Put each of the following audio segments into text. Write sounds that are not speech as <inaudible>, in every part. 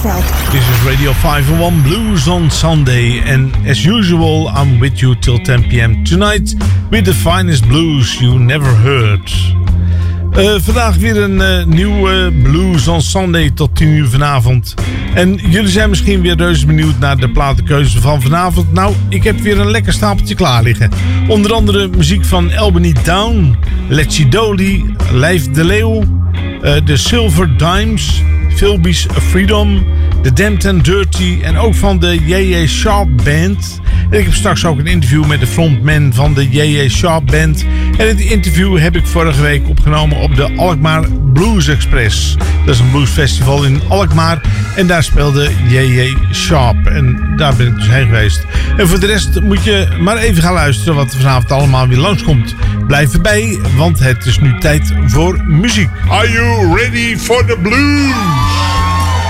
This is Radio 501 Blues on Sunday. And as usual, I'm with you till 10 p.m. tonight with the finest blues you never heard. Uh, vandaag weer een uh, nieuwe Blues on Sunday tot 10 uur vanavond. En jullie zijn misschien weer reuze benieuwd naar de platenkeuze van vanavond. Nou, ik heb weer een lekker stapeltje klaar liggen. Onder andere muziek van Albany Down, Letchy Dolly, Lijf de Leeuw, uh, de Silver Dimes, Philby's Freedom, The Damned and Dirty en ook van de J.J. Sharp Band. En ik heb straks ook een interview met de frontman van de J.J. Sharp Band. En het interview heb ik vorige week opgenomen op de Alkmaar Blues Express. Dat is een bluesfestival in Alkmaar. En daar speelde J.J. Sharp. En daar ben ik dus heen geweest. En voor de rest moet je maar even gaan luisteren wat er vanavond allemaal weer langskomt. Blijf erbij, want het is nu tijd voor muziek. Are you ready for the blues?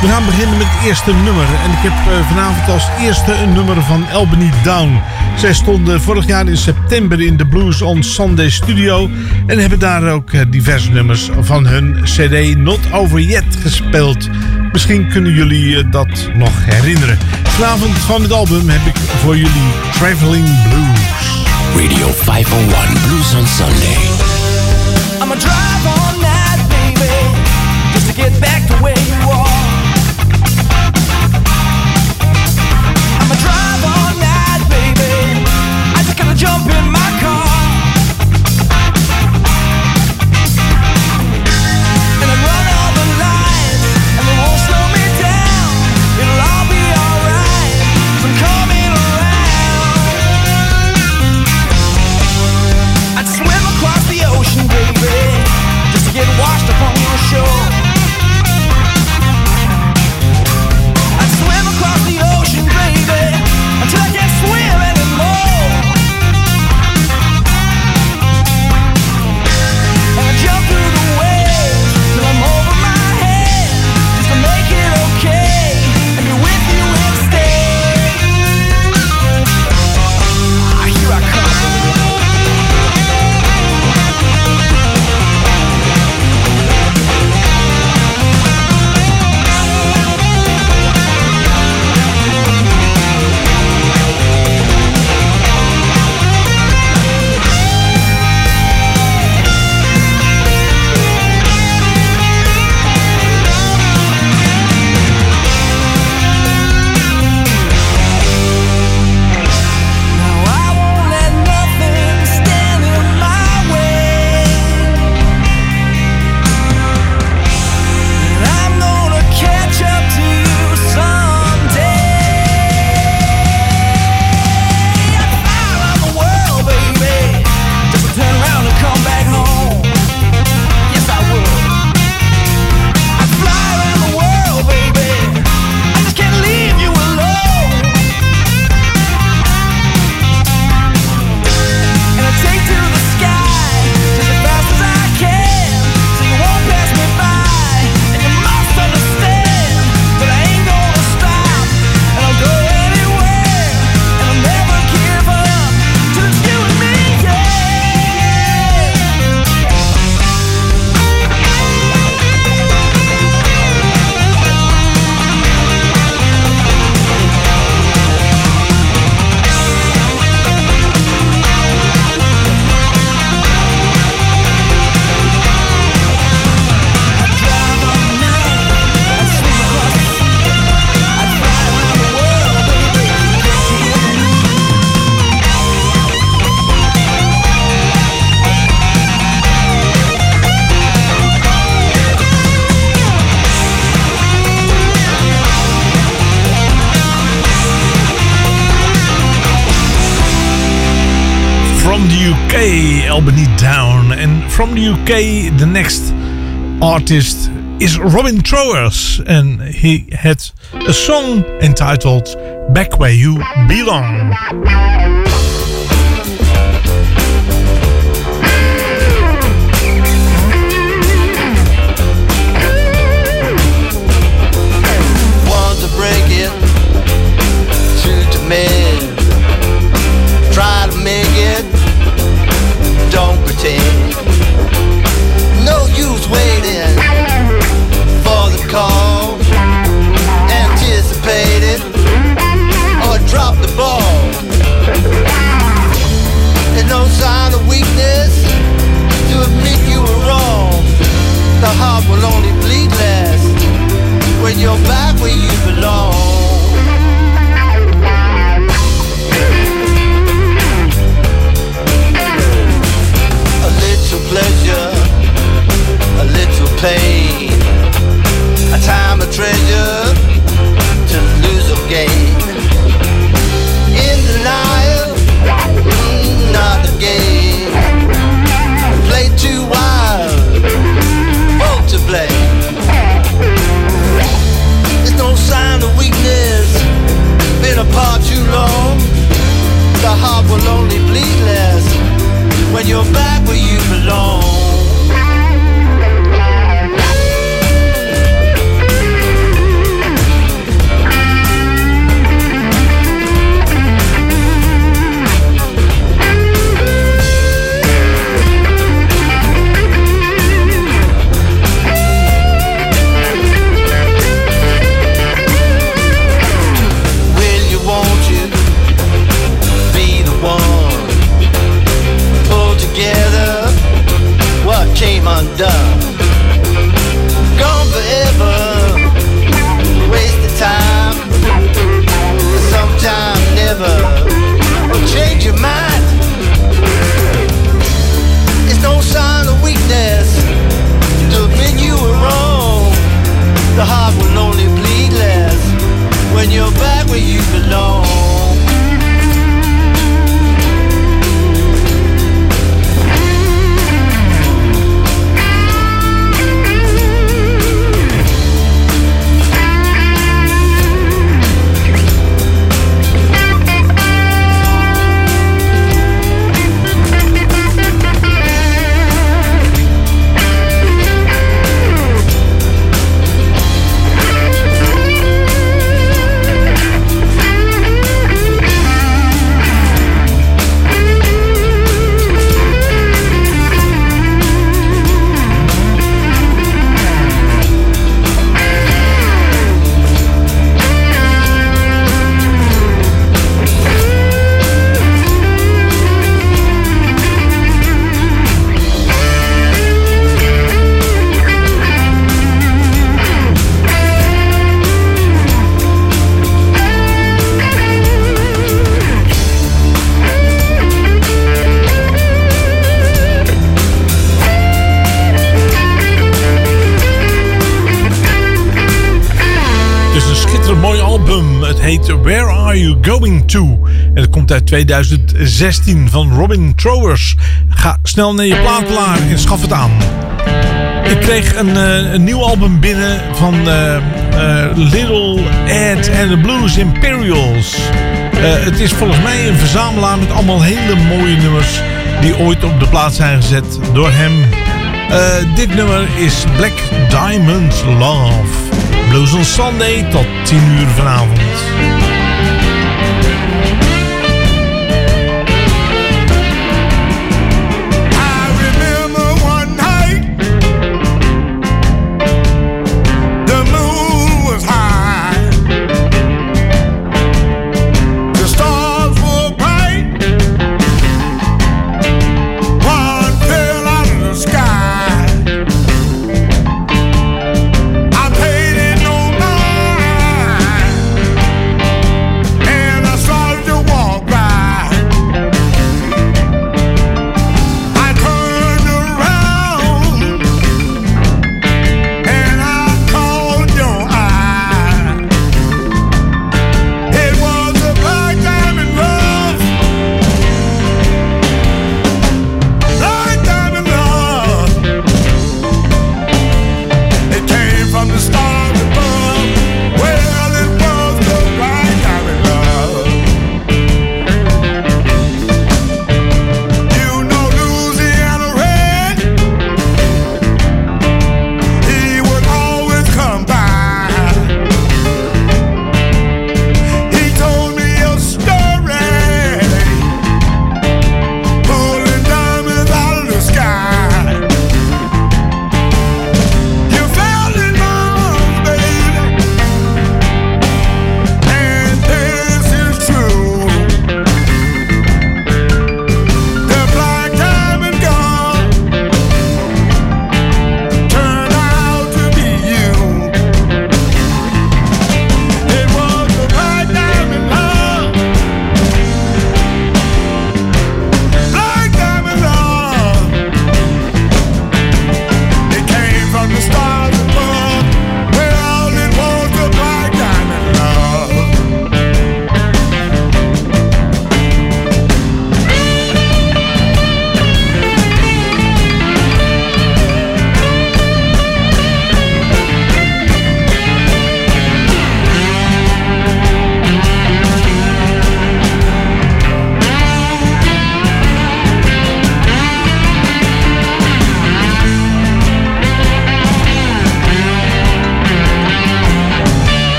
We gaan beginnen met het eerste nummer. En ik heb uh, vanavond als eerste een nummer van Albany Down. Zij stonden vorig jaar in september in de Blues on Sunday studio. En hebben daar ook uh, diverse nummers van hun CD Not Over Yet gespeeld. Misschien kunnen jullie uh, dat nog herinneren. Vanavond van het album heb ik voor jullie Traveling Blues. Radio 501 Blues on Sunday. I'm a drive on that baby. Just to get back to where from the UK, the next artist is Robin Trowers. And he had a song entitled Back Where You Belong. Komt uit 2016 van Robin Trowers. Ga snel naar je plaatlaar en schaf het aan. Ik kreeg een, eh, een nieuw album binnen van eh, eh, Little Ed and the Blues Imperials. Het is volgens mij een verzamelaar met allemaal hele mooie nummers die ooit op de plaat zijn gezet door hem. Dit nummer is Black Diamond Love. Blues on Sunday tot 10 uur vanavond.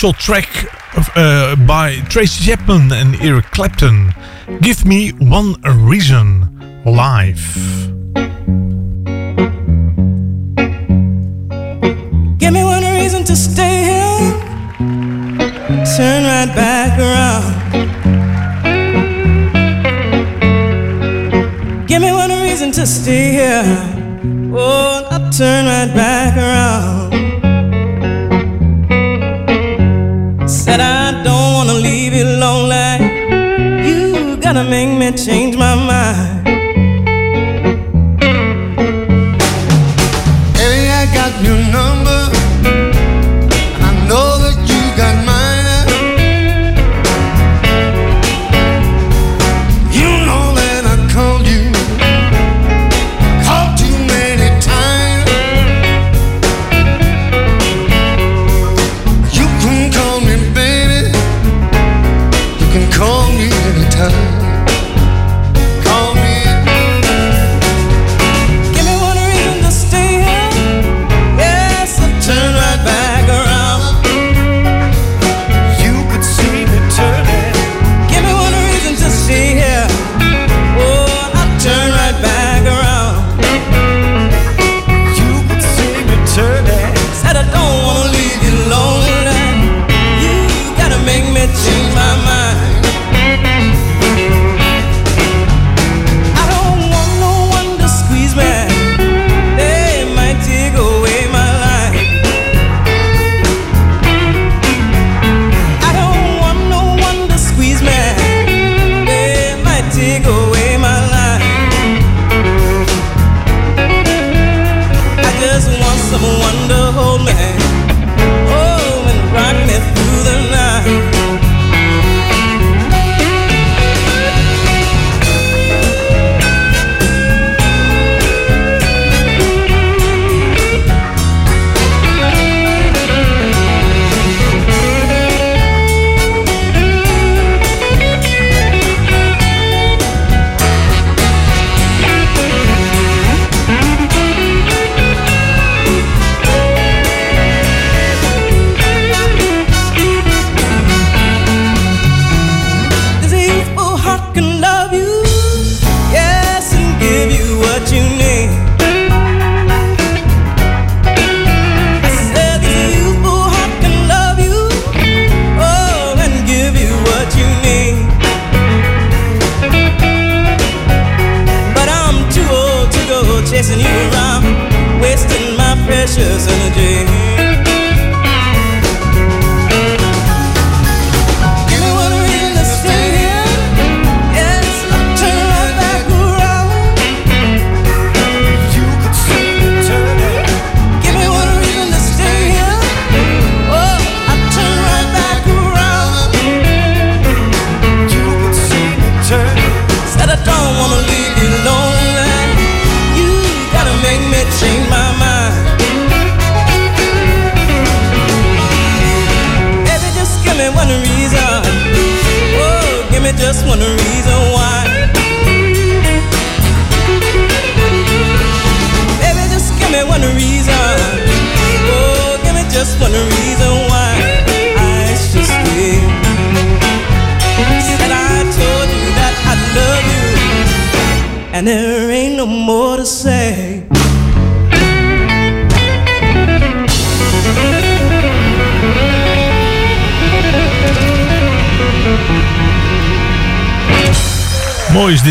special track uh, by Tracy Chapman and Eric Clapton. Give me one reason, life.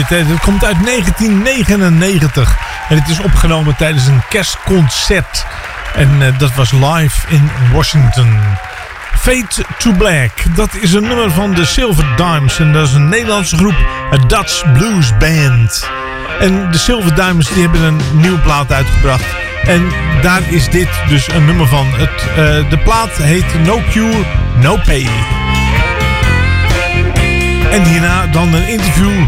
Eh, het komt uit 1999. En het is opgenomen tijdens een kerstconcert. En eh, dat was live in Washington. Fate to Black. Dat is een nummer van de Silver Dimes. En dat is een Nederlandse groep. Een Dutch Blues Band. En de Silver Dimes die hebben een nieuwe plaat uitgebracht. En daar is dit dus een nummer van. Het, eh, de plaat heet No Cure, No Pay. En hierna dan een interview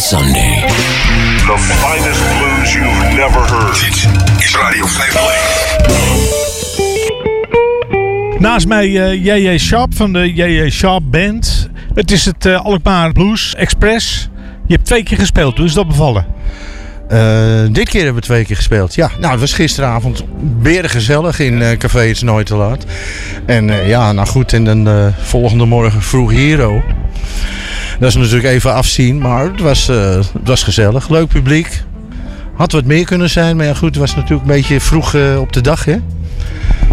Sunday. The finest blues you've never heard. Dit is Radio 501. Naast mij eh, J.J. Sharp van de J.J. Sharp Band. Het is het eh, Alkmaar Blues Express. Je hebt twee keer gespeeld, hoe is dat bevallen? Eh, dit keer hebben we twee keer gespeeld. Ja, nou, het was gisteravond beren gezellig in eh, Café Het is Nooit Te Laat. En eh, ja, nou goed, en dan de volgende morgen vroeg Hero. Dat is natuurlijk even afzien, maar het was, eh, het was gezellig. Leuk publiek. Had wat meer kunnen zijn, maar ja goed, het was natuurlijk een beetje vroeg eh, op de dag, hè.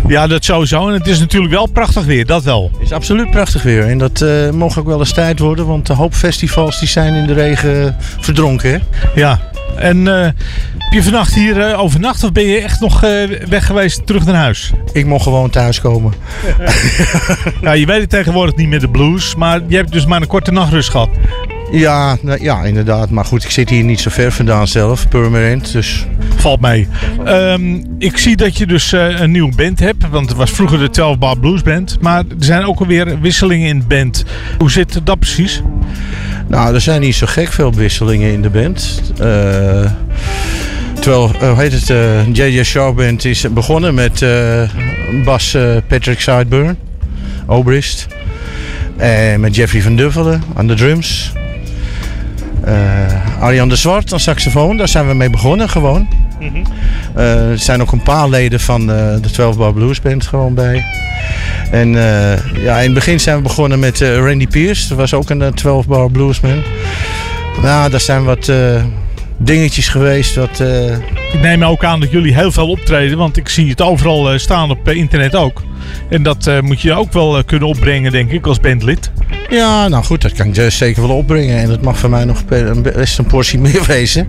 Ja, dat sowieso. En het is natuurlijk wel prachtig weer, dat wel. Het is absoluut prachtig weer. En dat eh mocht ook wel eens tijd worden, want de hoop festivals die zijn in de regen verdronken, hè. Ja. En eh, heb je vannacht hier eh, overnacht of ben je echt nog eh, weg geweest terug naar huis? Ik mocht gewoon thuiskomen. <laughs> Ja, je weet het tegenwoordig niet met de blues, maar je hebt dus maar een korte nachtrust gehad. Ja, nou, ja, inderdaad. Maar goed, ik zit hier niet zo ver vandaan zelf, permanent. Dus Valt mee. Ehm, ik zie dat je dus eh, een nieuwe band hebt, want het was vroeger de 12 Bar Blues Band. Maar er zijn ook alweer wisselingen in de band. Hoe zit dat precies? Nou, er zijn niet zo gek veel wisselingen in de band. Eh, terwijl, eh, hoe heet het, eh, JJ Sharp Band is begonnen met bas Patrick Sideburn, Obrist. En met Jeffrey van Duffelen aan de drums. Eh Arjan de Zwart aan saxofoon, daar zijn we mee begonnen gewoon. Eh, er zijn ook een paar leden van eh, de 12 Bar Blues Band gewoon bij. En ja, in het begin zijn we begonnen met Randy Pierce. Dat was ook een eh, 12 Bar Bluesman. Nou, daar zijn wat dingetjes geweest. Wat, eh, Ik neem ook aan dat jullie heel veel optreden, want ik zie het overal eh, staan op eh, internet ook. En dat moet je ook wel kunnen opbrengen, denk ik, als bandlid. ja, nou goed, dat kan ik dus zeker wel opbrengen. En dat mag voor mij nog best een portie meer <laughs> wezen.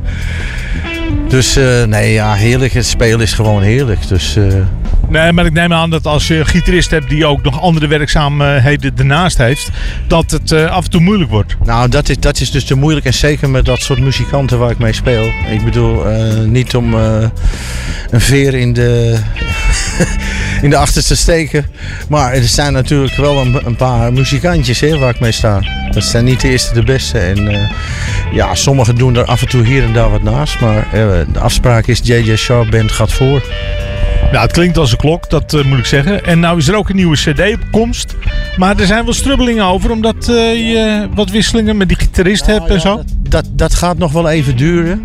Dus eh, nee, ja, heerlijk. Het spelen is gewoon heerlijk. Dus eh, Nee, maar ik neem aan dat als je een gitarist hebt die ook nog andere werkzaamheden ernaast heeft, dat het eh, af en toe moeilijk wordt. Nou, dat is, dat is dus te moeilijk. En zeker met dat soort muzikanten waar ik mee speel. Ik bedoel, niet om een veer in de, <laughs> in de achterste te steken. Maar er zijn natuurlijk wel een, een paar muzikantjes hè, waar ik mee sta. Dat zijn niet de eerste de beste. En ja, sommigen doen er af en toe hier en daar wat naast. Maar de afspraak is JJ Sharp Band gaat voor. Nou, het klinkt als een klok, dat eh, moet ik zeggen. En nou is er ook een nieuwe cd op komst. Maar er zijn wel strubbelingen over, omdat eh, je wat wisselingen met die gitarist hebt en zo. Dat, dat gaat nog wel even duren.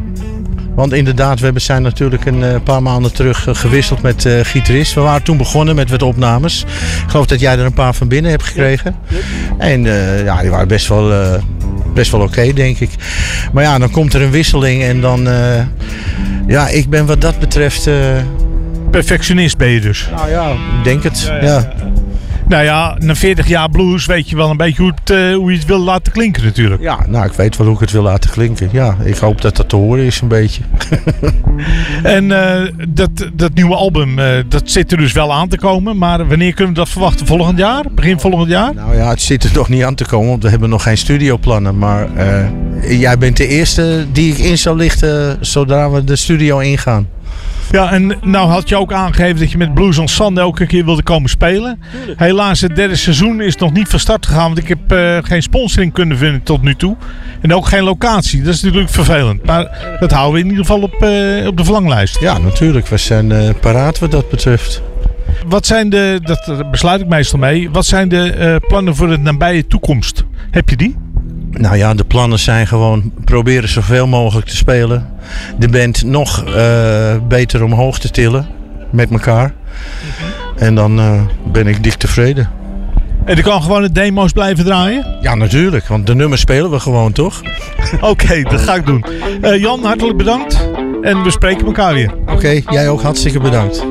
Want inderdaad, we hebben- zijn natuurlijk een eh, paar maanden terug gewisseld met eh gitarist. We waren toen begonnen met wat opnames. Ik geloof dat jij er een paar van binnen hebt gekregen. En eh, ja, die waren best wel, eh, best wel oké, denk ik. Maar ja, dan komt er een wisseling en dan... eh, ja, ik ben wat dat betreft... eh, Perfectionist ben je dus. nou ja, ik denk het. Ja, Nou ja, na 40 jaar blues weet je wel een beetje hoe, het, eh, hoe je het wil laten klinken natuurlijk. ja, nou, ik weet wel hoe ik het wil laten klinken. Ja, ik hoop dat dat te horen is een beetje. <laughs> En eh, dat, dat nieuwe album, eh, dat zit er dus wel aan te komen. Maar wanneer kunnen we dat verwachten? Volgend jaar? Begin volgend jaar? Nou ja, het zit er nog niet aan te komen, want we hebben nog geen studioplannen. Maar jij bent de eerste die ik in zou lichten zodra we de studio ingaan. Ja, en nou had je ook aangegeven dat je met Blues on Sunday elke keer wilde komen spelen. Helaas, het derde seizoen is nog niet van start gegaan. Want ik heb eh, geen sponsoring kunnen vinden tot nu toe. En ook geen locatie. Dat is natuurlijk vervelend. Maar dat houden we in ieder geval op, eh, op de verlanglijst. Ja, natuurlijk. We zijn eh, paraat wat dat betreft. Wat zijn de, dat besluit ik meestal mee. Wat zijn de eh, plannen voor de nabije toekomst? Heb je die? Nou ja, de plannen zijn gewoon proberen zoveel mogelijk te spelen. De band nog eh, beter omhoog te tillen met elkaar. En dan eh, ben ik dik tevreden. En ik kan gewoon de demo's blijven draaien? Ja, natuurlijk. Want de nummers spelen we gewoon, toch? <laughs> Oké, dat ga ik doen. Eh, Jan, hartelijk bedankt. En we spreken elkaar weer. Oké, jij ook hartstikke bedankt.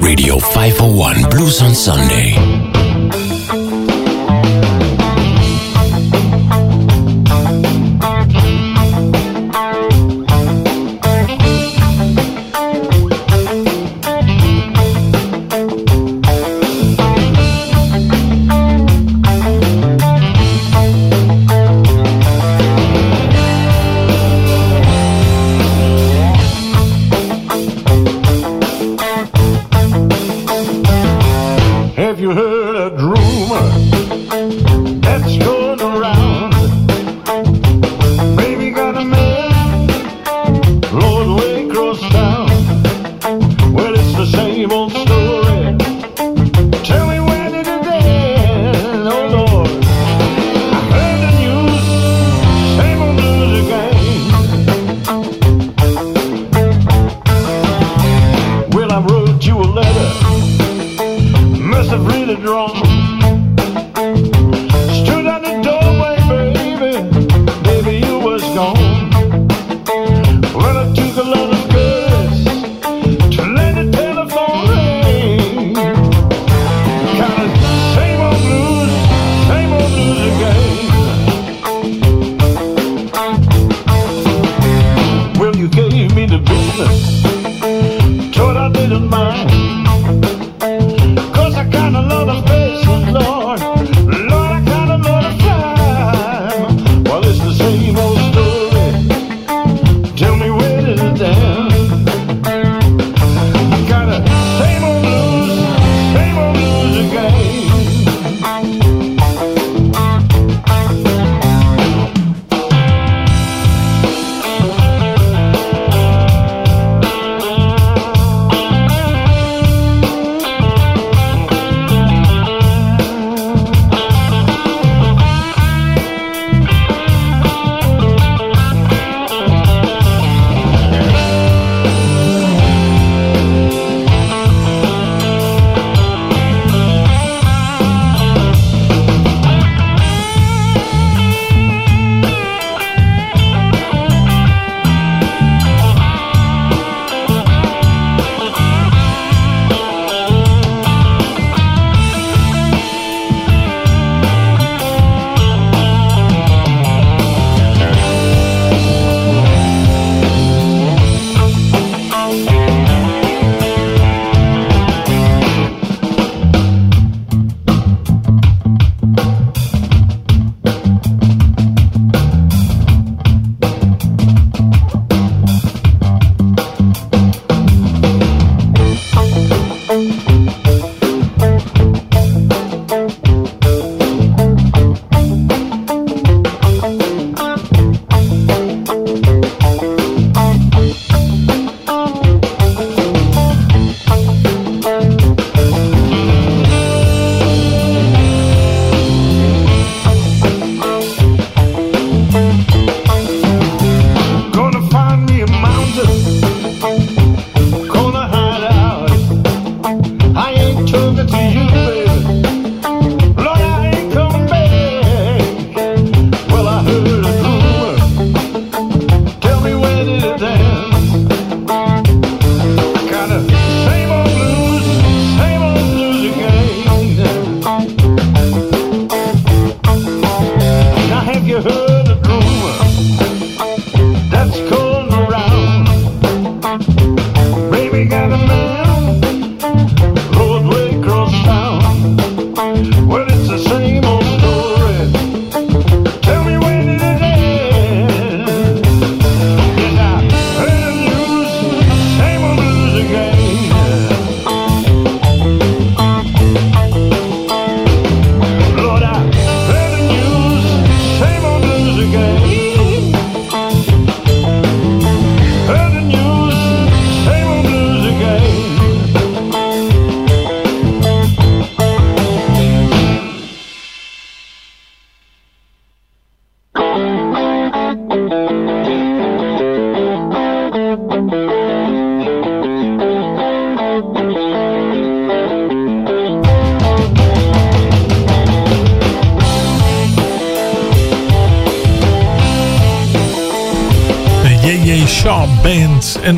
Radio 501 Blues on Sunday.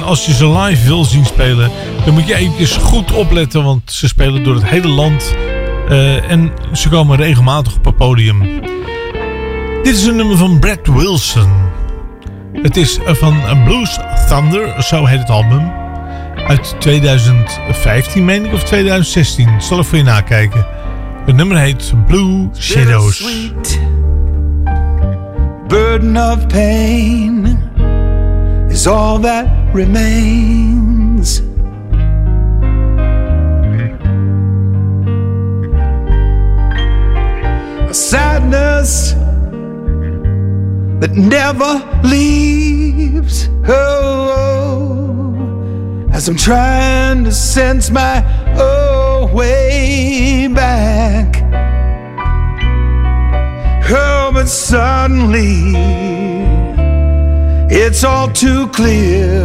als je ze live wil zien spelen, dan moet je eventjes goed opletten. Want ze spelen door het hele land. Eh, en ze komen regelmatig op het podium. Dit is een nummer van Brad Wilson. Het is eh, van eh, Blues Thunder, zo heet het album. Uit 2015, meen ik, of 2016. Zal ik voor je nakijken. Het nummer heet Blue Shadows. Burden of pain is all that remains. A sadness that never leaves. Oh, as I'm trying to sense my oh, way back. Oh, but suddenly. It's all too clear.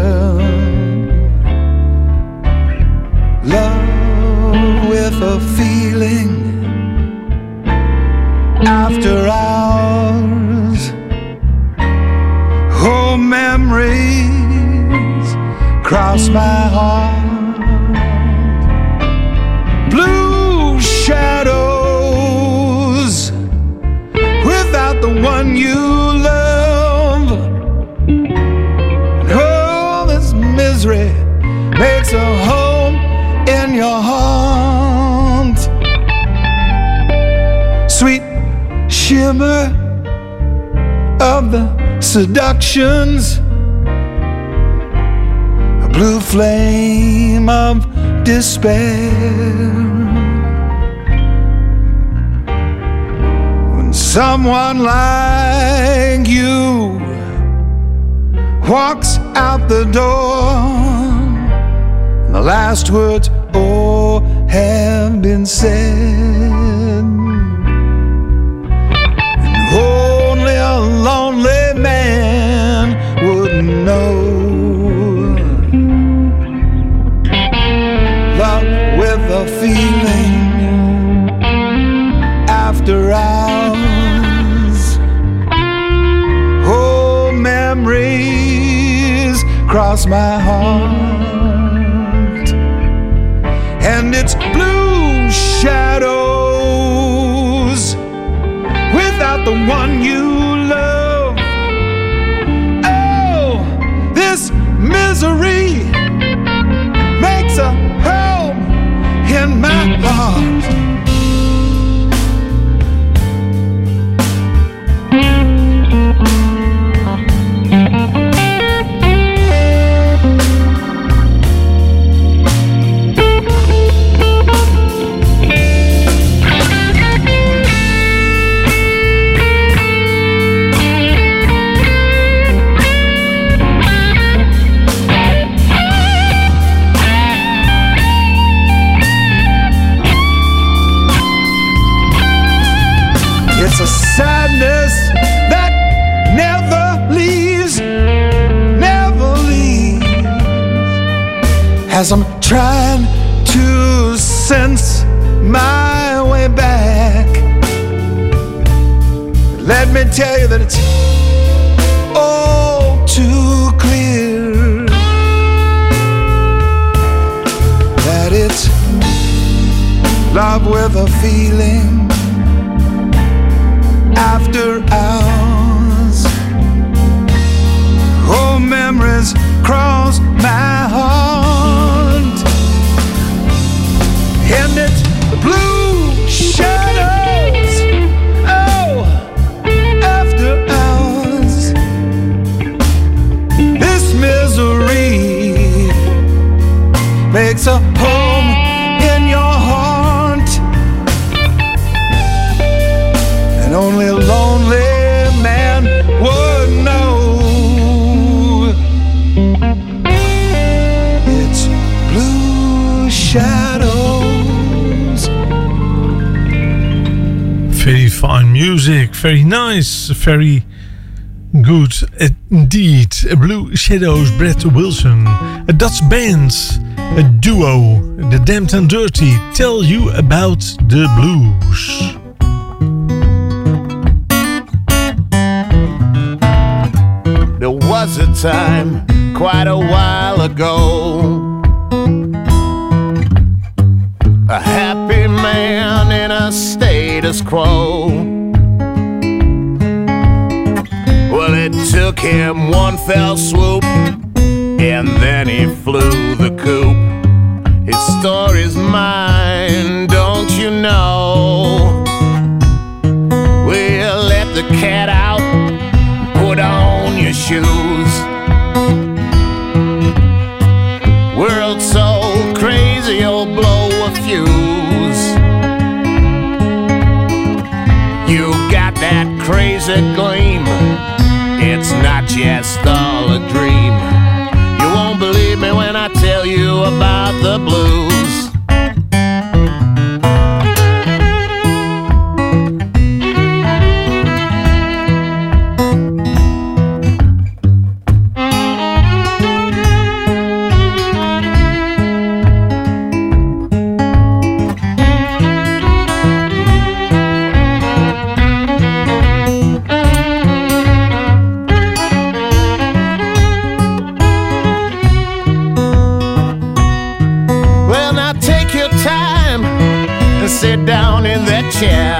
Love with a feeling after hours. Oh, memories cross my heart. A home in your heart. Sweet shimmer of the seductions, a blue flame of despair. When someone like you walks out the door, the last words, oh, have been said. And only a lonely man would know. Love with a feeling after hours. Oh, memories cross my heart, shadows without the one you love. Oh, this misery As I'm trying to sense my way back, let me tell you that it's all too clear. That it's love with a feeling after hours. Oh, memories cross my heart, very nice, very good eh, indeed. Blue Shadows, Brett Wilson. A Dutch band, a duo, The Damned and Dirty, tell you about the blues. There was a time quite a while ago. A happy man in a status quo. Him one fell swoop, and then he flew the coop. His story's mine, dream. You won't believe me when I tell you about the blues. share.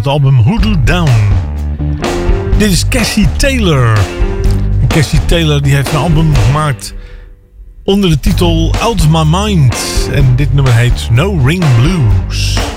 het album Hoodoo Down. Dit is Cassie Taylor. Cassie Taylor die heeft een album gemaakt onder de titel Out of My Mind. En dit nummer heet No Ring Blues.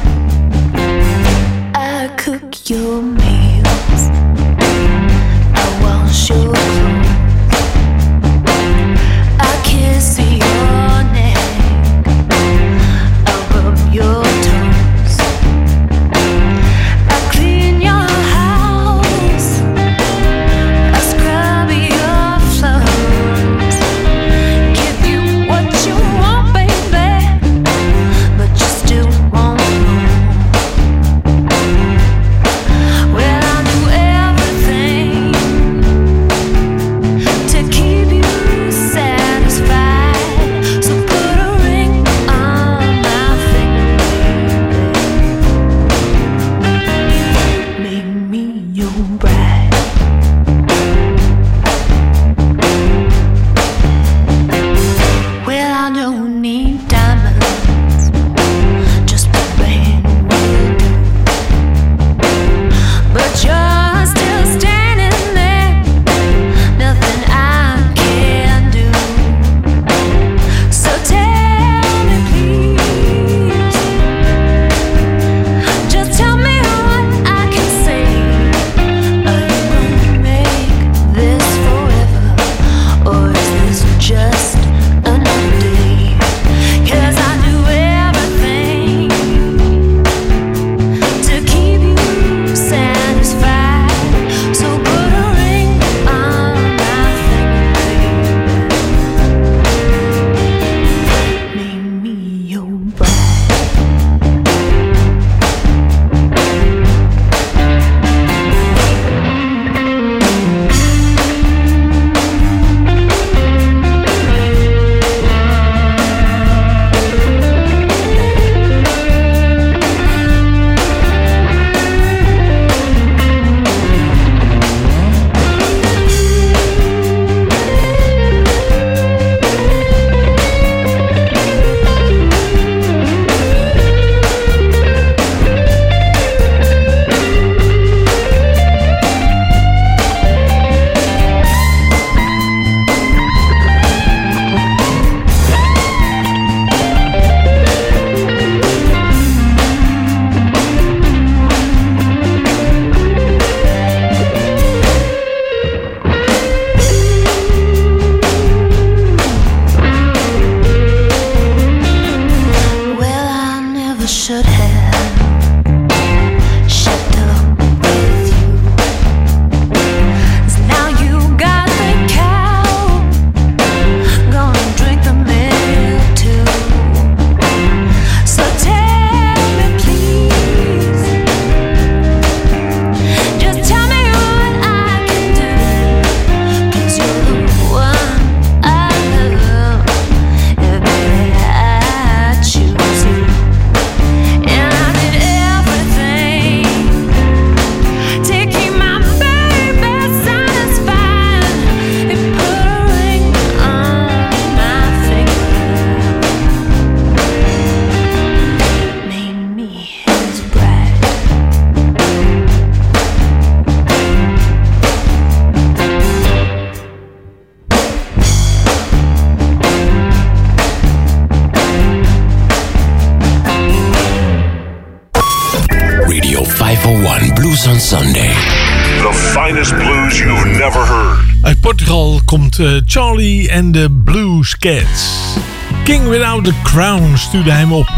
Charlie en de Blues Cats. King Without a Crown stuurde hem op.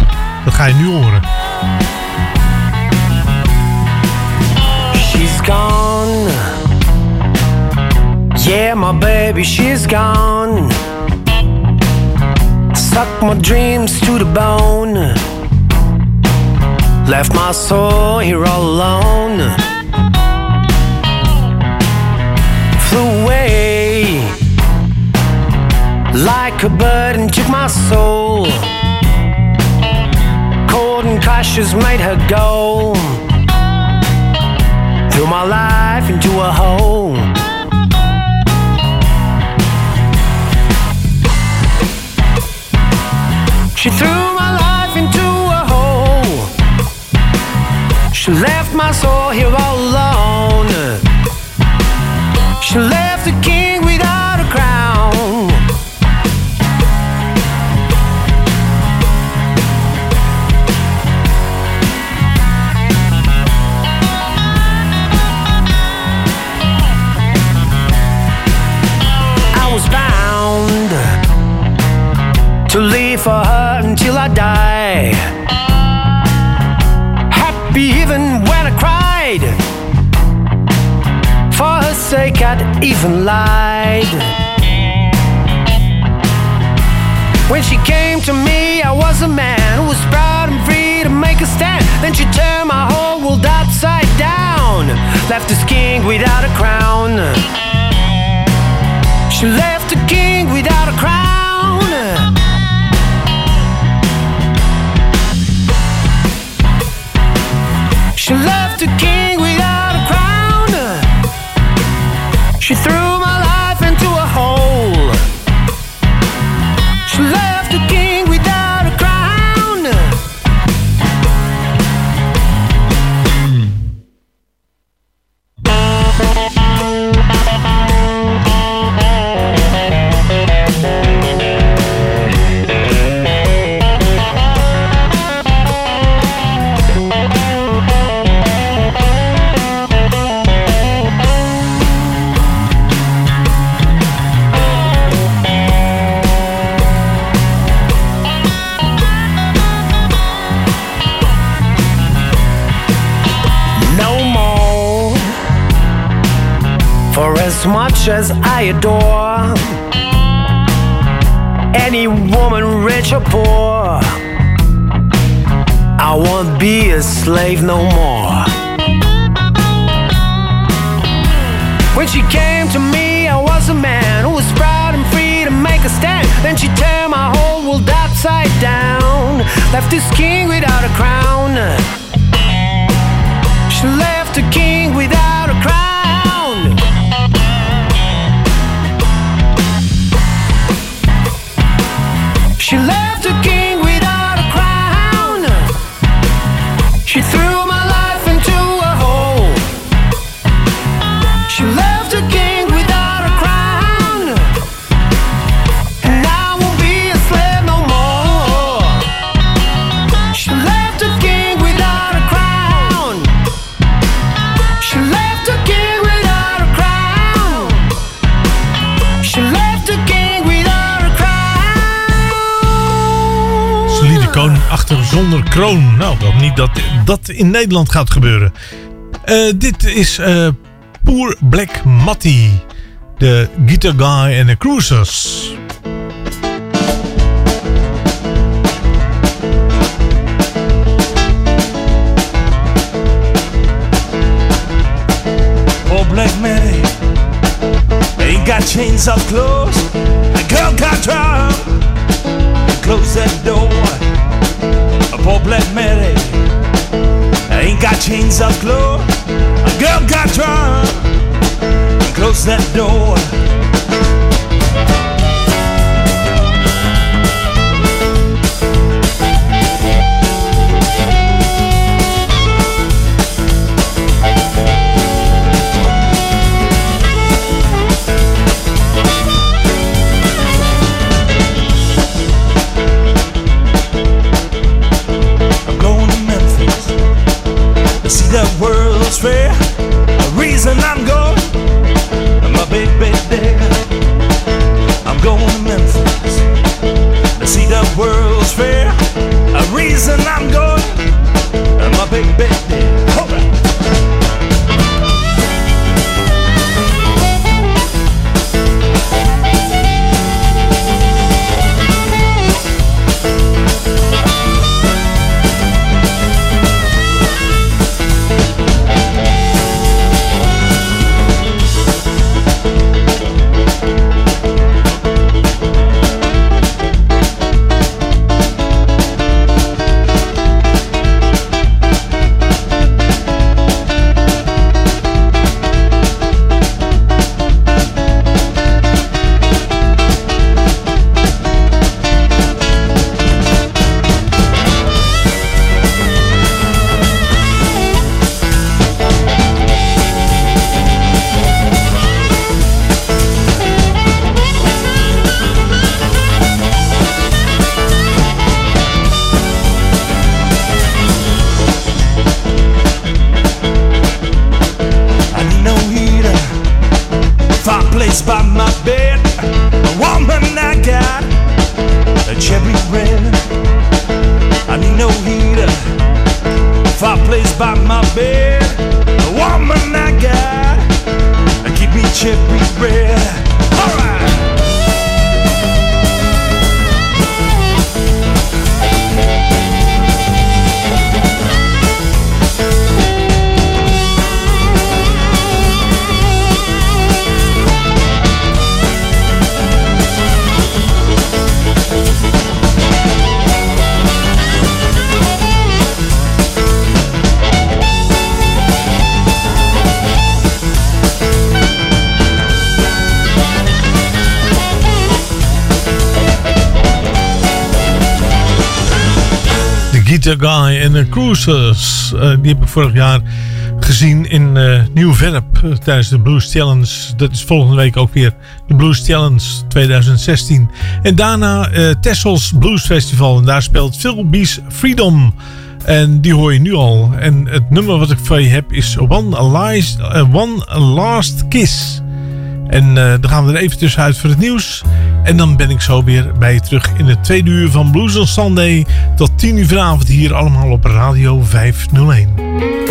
Dat ga je nu horen. She's gone. Yeah, my baby, she's gone. Suck my dreams to the bone. Left my soul here all alone. Flew away like a bird and took my soul. Cold and cautious made her go. Threw my life into a hole. She threw my life into a hole. She left my soul here all alone. I'd lied. When she came to me, I was a man who was proud and free to make a stand. Then she turned my whole world upside down, left us king without a crown. She left a king without a crown. She left a king She threw as I adore any woman, rich or poor, I won't be a slave no more. When she came to me, I was a man who was proud and free to make a stand. Then she turned my whole world upside down, left this king without a crown. She left a king without kroon. Nou, dat niet dat dat in Nederland gaat gebeuren. Eh, dit is eh Poor Black Matty. De Guitar Guy en de Cruisers. Oh, Black Mary ain't got chains up close. A girl got drowned. Close that door. Poor Mary ain't got chains up close. A girl got drowned. Close that door. Die heb ik vorig jaar gezien in eh Nieuw-Vennep eh, tijdens de Blues Challenge. Dat is volgende week ook weer de Blues Challenge 2016. En daarna eh Tessels Blues Festival. En daar speelt Phil B's Freedom. En die hoor je nu al. En het nummer wat ik voor je heb is One, Last, One Last Kiss. En dan gaan we er even tussenuit voor het nieuws. En dan ben ik zo weer bij je terug in het tweede uur van Blues on Sunday. Tot 10 uur vanavond hier allemaal op Radio 501.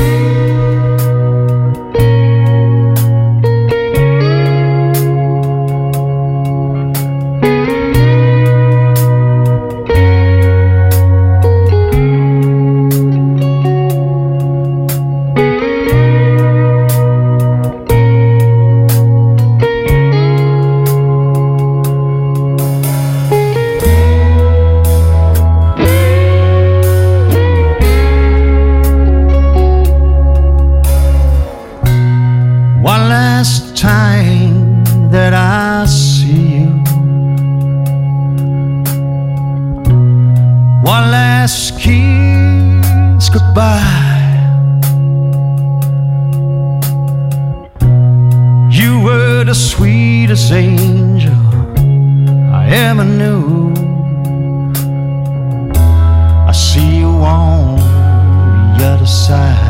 I. I see you on the other side.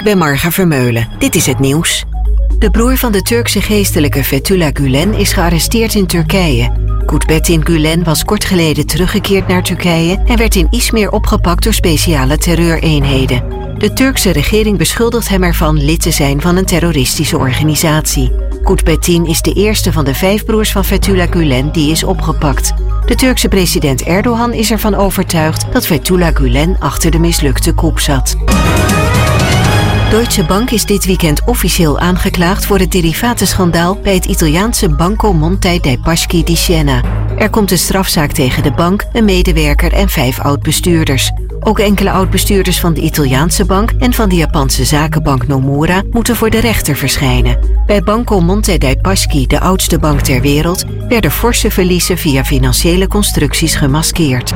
Ik ben Marga Vermeulen. Dit is het nieuws. De broer van de Turkse geestelijke Fethullah Gulen is gearresteerd in Turkije. Kutbetin Gulen was kort geleden teruggekeerd naar Turkije en werd in Izmir opgepakt door speciale terreureenheden. De Turkse regering beschuldigt hem ervan lid te zijn van een terroristische organisatie. Kutbetin is de eerste van de vijf broers van Fethullah Gulen die is opgepakt. De Turkse president Erdogan is ervan overtuigd dat Fethullah Gulen achter de mislukte coup zat. Deutsche Bank is dit weekend officieel aangeklaagd voor het derivatenschandaal bij het Italiaanse Banco Monte dei Paschi di Siena. Er komt een strafzaak tegen de bank, een medewerker en vijf oud-bestuurders. Ook enkele oud-bestuurders van de Italiaanse bank en van de Japanse zakenbank Nomura moeten voor de rechter verschijnen. Bij Banco Monte dei Paschi, de oudste bank ter wereld, werden forse verliezen via financiële constructies gemaskeerd.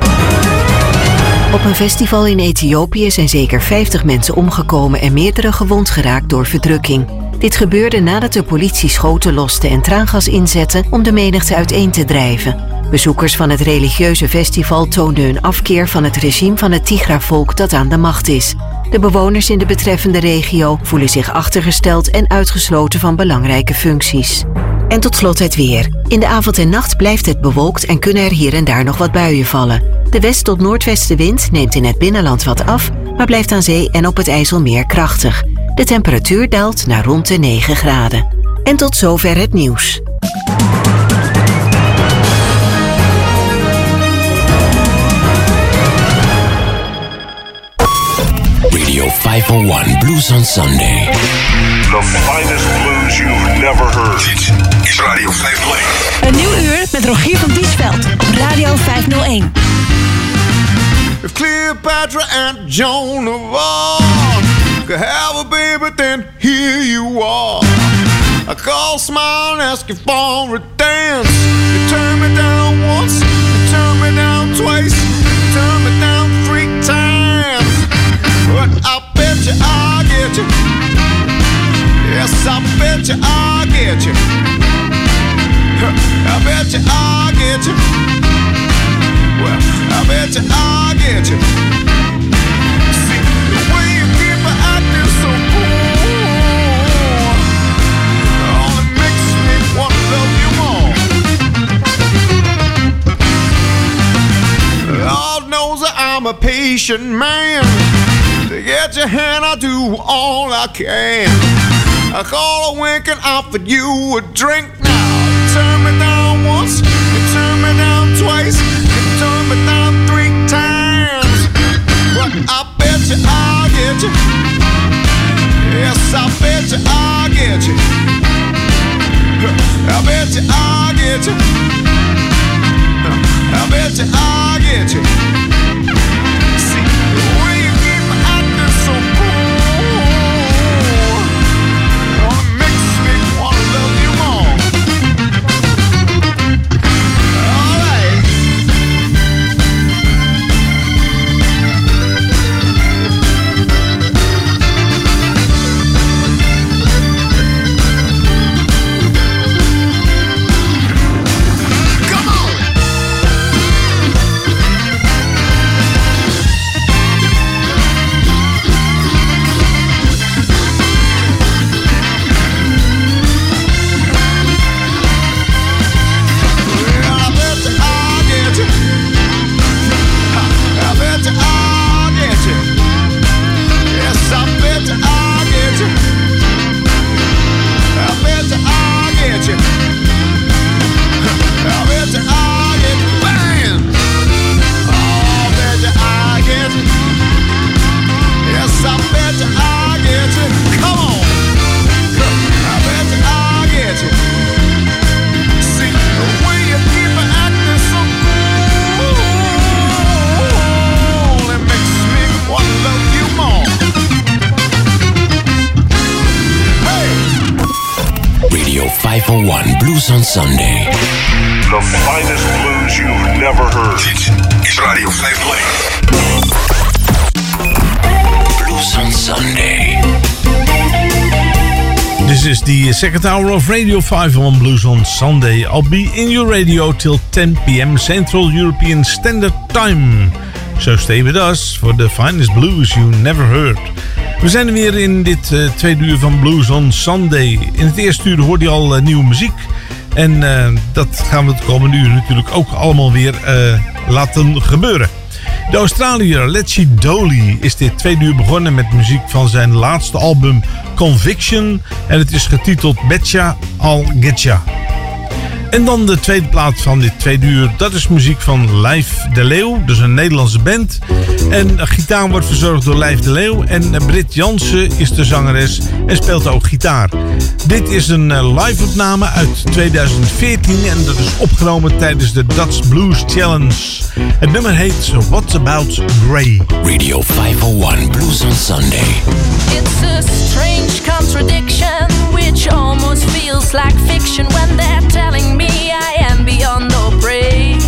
Op een festival in Ethiopië zijn zeker 50 mensen omgekomen en meerdere gewond geraakt door verdrukking. Dit gebeurde nadat de politie schoten loste en traangas inzette om de menigte uiteen te drijven. Bezoekers van het religieuze festival toonden hun afkeer van het regime van het Tigra-volk dat aan de macht is. De bewoners in de betreffende regio voelen zich achtergesteld en uitgesloten van belangrijke functies. En tot slot het weer. In de avond en nacht blijft het bewolkt en kunnen er hier en daar nog wat buien vallen. De west- tot noordwestenwind neemt in het binnenland wat af, maar blijft aan zee en op het IJsselmeer krachtig. De temperatuur daalt naar rond de 9 graden. En tot zover het nieuws. Radio 501 Blues on Sunday. The finest blues you've never heard. Dit is Radio 501. Een nieuw uur met Rogier van Diesveld op Radio 501. If Cleopatra and Joan of Arc could have a baby, then here you are. I call, smile, and ask you for a dance. You turn me down once, you turn me down twice, you turn me down three times. But I bet you I'll get you. Yes, I bet you I'll get you. I bet you I'll get you. I bet you I'll get you. See, the way you keep acting so cool only makes me wanna love you more. Knows that I'm a patient man. To get your hand, I do all I can. I call a wink and offered you a drink now. Turn me down once, you turn me down twice, I'll get you. Yes, I bet you I'll get you. I bet you I'll get you. I bet you I'll get you. Blues on Sunday. The finest blues you've never heard. Dit is Radio 501. Blues on Sunday. This is the second hour of Radio 5 on Blues on Sunday. I'll be in your radio till 10 p.m. Central European Standard Time. So stay with us for the finest blues you never heard. We zijn er weer in dit uh, tweede uur van Blues on Sunday. In het eerste uur hoorde je al uh, nieuwe muziek. En uh, dat gaan we het komende uur natuurlijk ook allemaal weer laten gebeuren. De Australiër Letchy Doley is dit tweede uur begonnen met muziek van zijn laatste album Conviction. En het is getiteld Betcha Al Getcha. En dan de tweede plaat van dit tweede uur. Dat is muziek van Lijf de Leeuw. Dus een Nederlandse band. En gitaar wordt verzorgd door Lijf de Leeuw. En Britt Jansen is de zangeres en speelt ook gitaar. Dit is een eh, live opname uit 2014. En dat is opgenomen tijdens de Dutch Blues Challenge. Het nummer heet What's About Grey. Radio 501 Blues on Sunday. It's a strange contradiction which almost feels like fiction when they're telling me I am beyond all praise.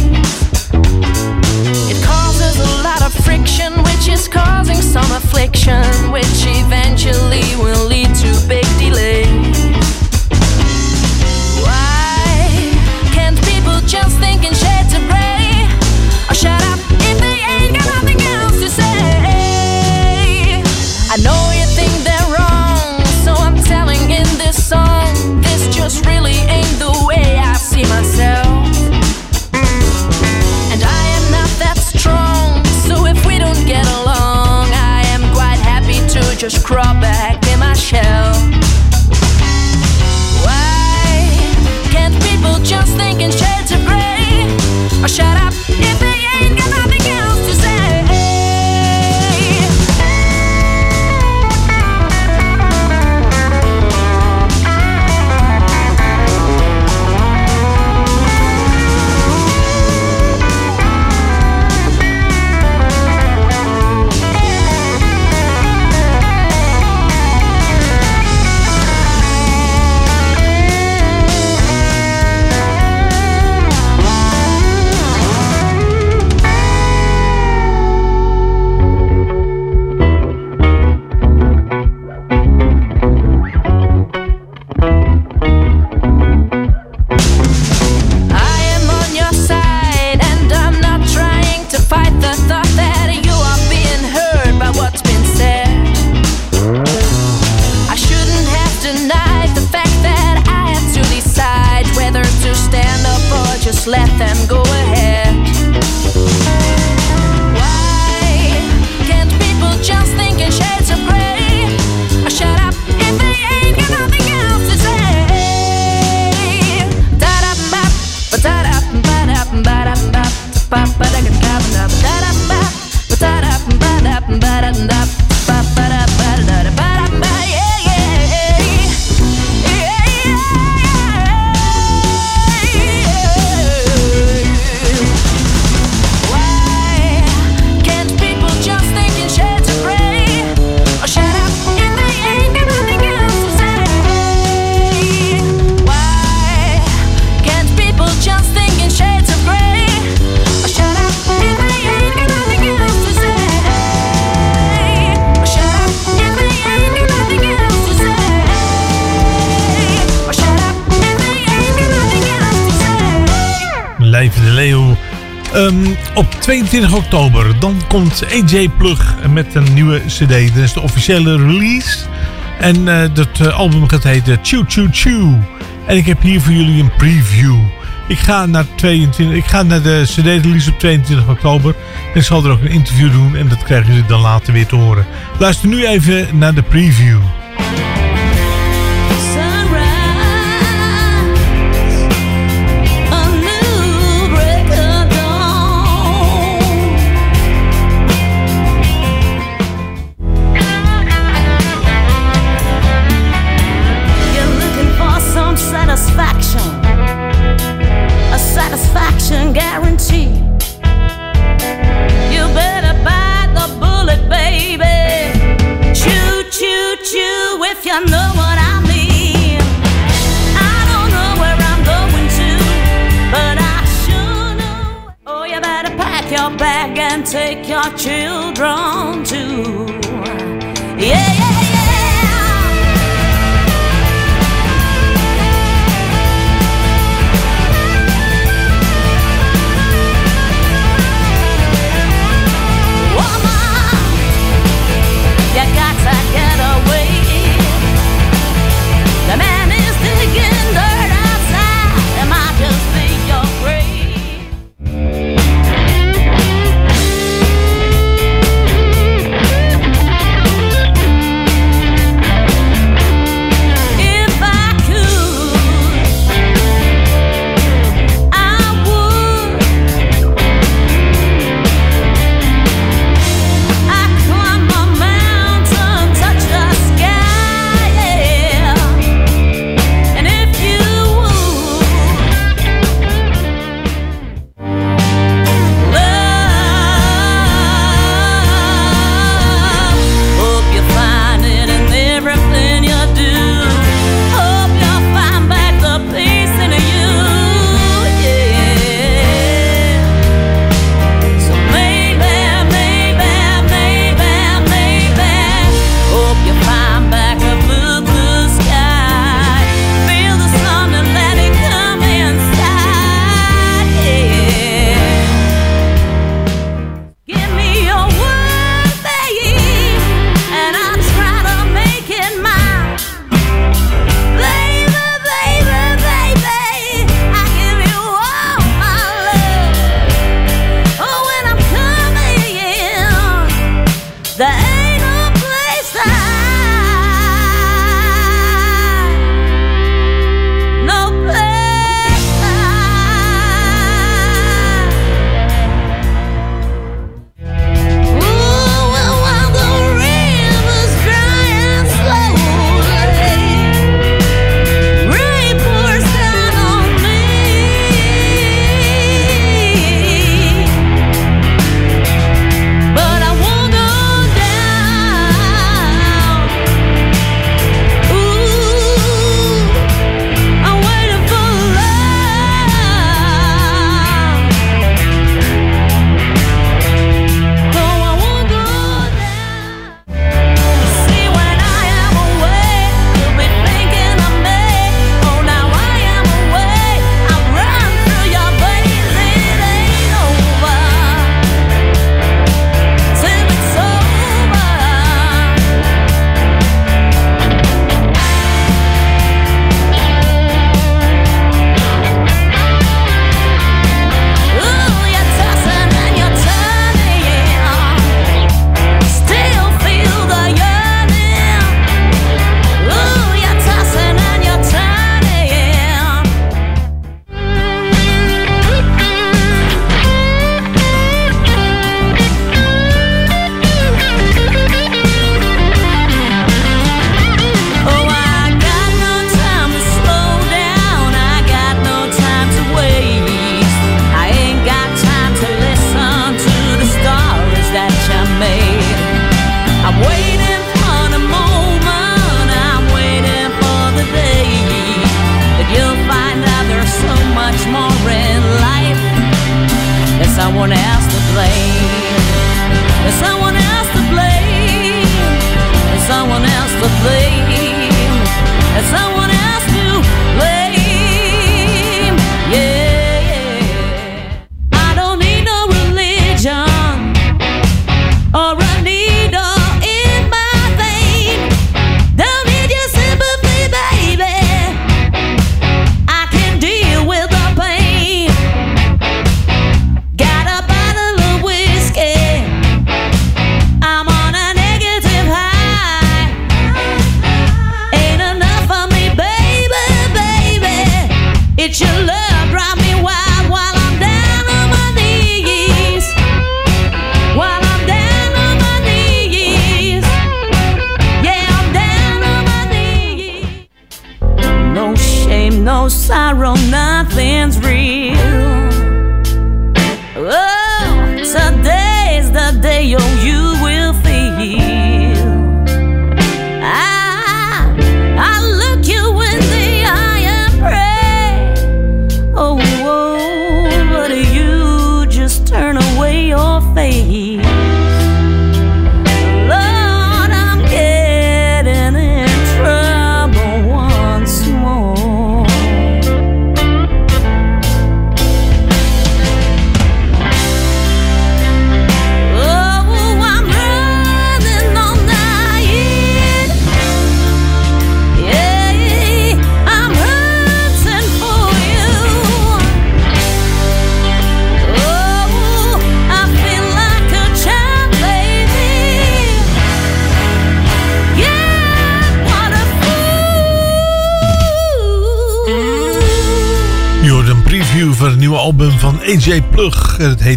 It causes a lot of friction, which is causing some affliction, which eventually will lead to big delays. just cry. Ehm, op 22 oktober dan komt AJ Plug met een nieuwe CD. Dat is de officiële release. En eh, dat eh, album gaat heten Chew Chew Chew. En ik heb hier voor jullie een preview. Ik ga naar, 22, ik ga naar de CD-release op 22 oktober. En ik zal er ook een interview doen. En dat krijgen jullie dan later weer te horen. Luister nu even naar de preview.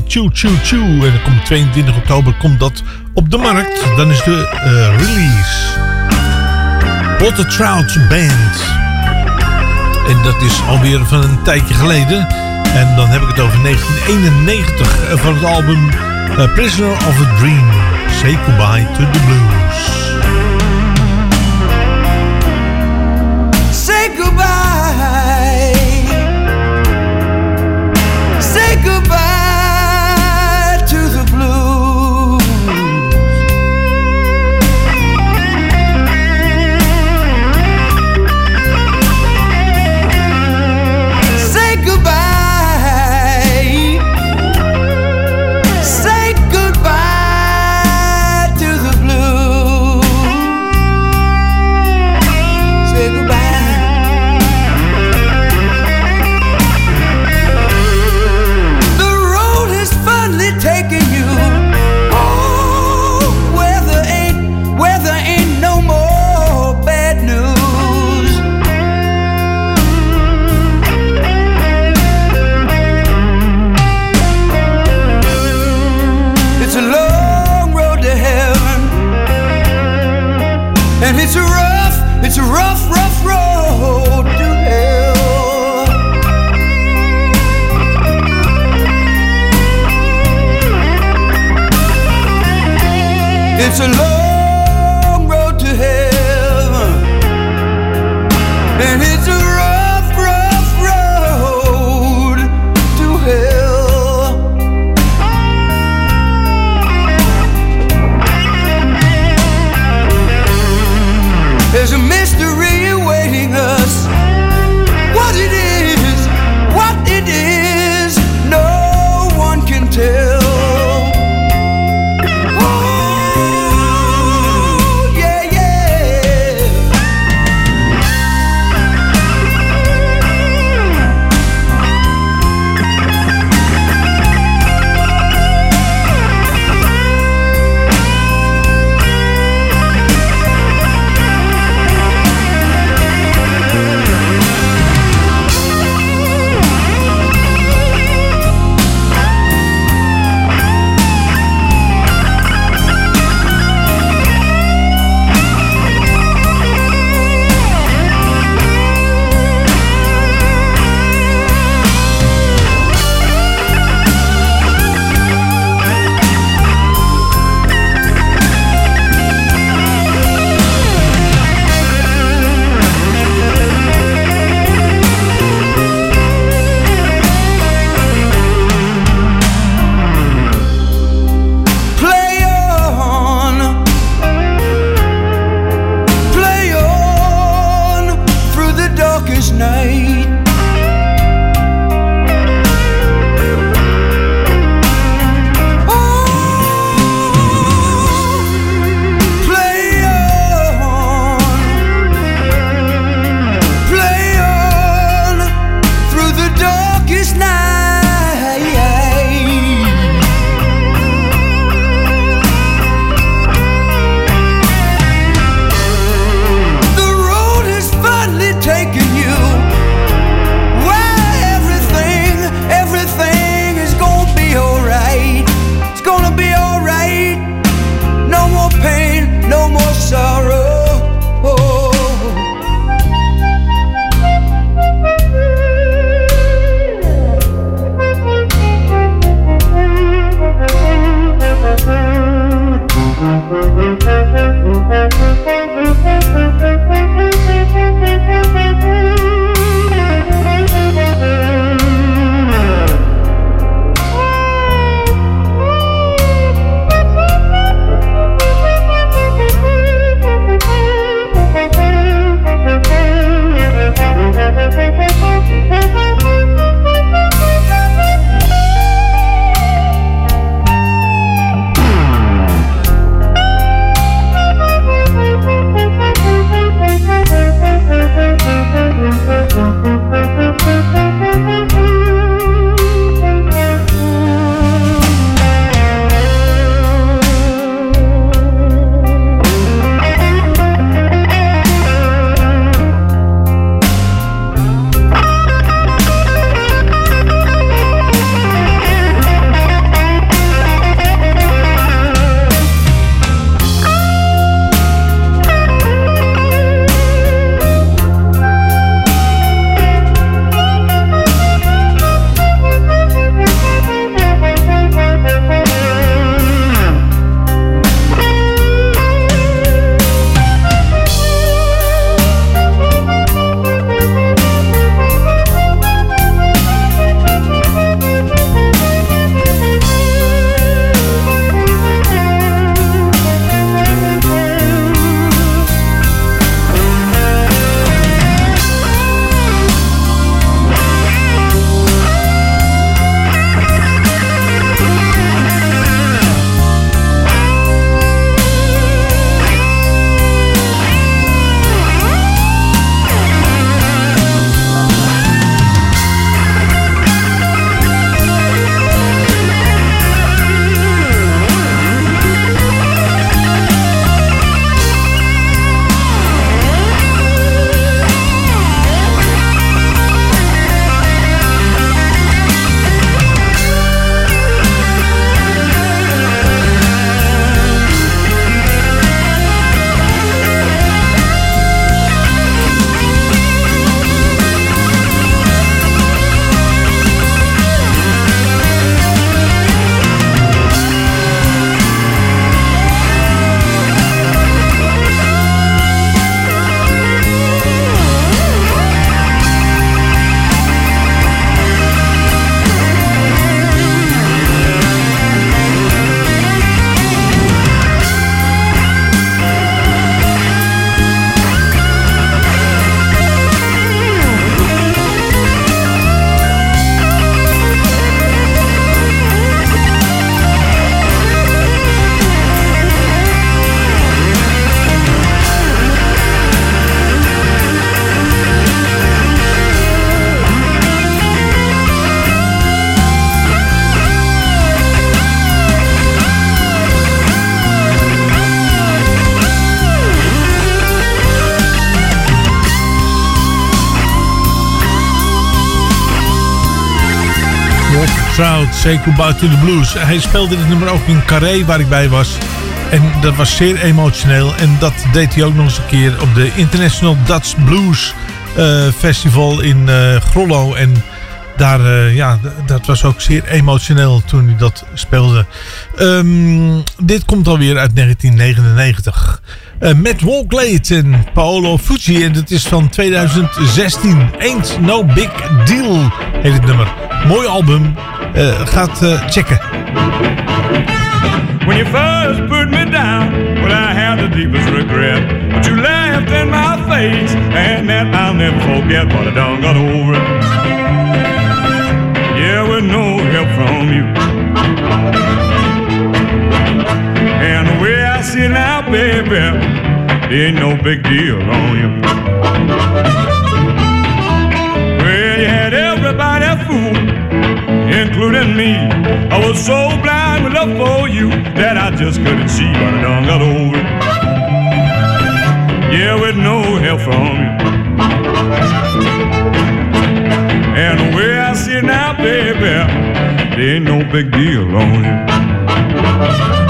Choo Choo Choo. En dan komt 22 oktober komt dat op de markt. Dan is de eh, release. Walter Trout Band. En dat is alweer van een tijdje geleden. En dan heb ik het over 1991 eh, van het album eh, Prisoner of a Dream. Say goodbye to the blues. goodbye. Say goodbye. Say Goodbye to the Blues. Hij speelde dit nummer ook in Carré, waar ik bij was. En dat was zeer emotioneel. En dat deed hij ook nog eens een keer op de International Dutch Blues eh, Festival in eh, Grollo. En daar, eh, ja, dat was ook zeer emotioneel toen hij dat speelde. Ehm, dit komt alweer uit 1999. Eh Matt Walklade en Paolo Fucci. En dat is van 2016. Ain't No Big Deal heet het nummer. Mooi album. Eh, gaat eh, checken. When you first put me down, well, I had the deepest regret. But you laughed in my face, and that I'll never forget. But I done got over it. Yeah, with no help from you. And the way I see now, baby, there ain't no big deal on you. Well, you had everybody fooled including me. I was so blind with love for you that I just couldn't see, but I done got over it. Yeah, with no help from you. And the way I see it now, baby, there ain't no big deal on you.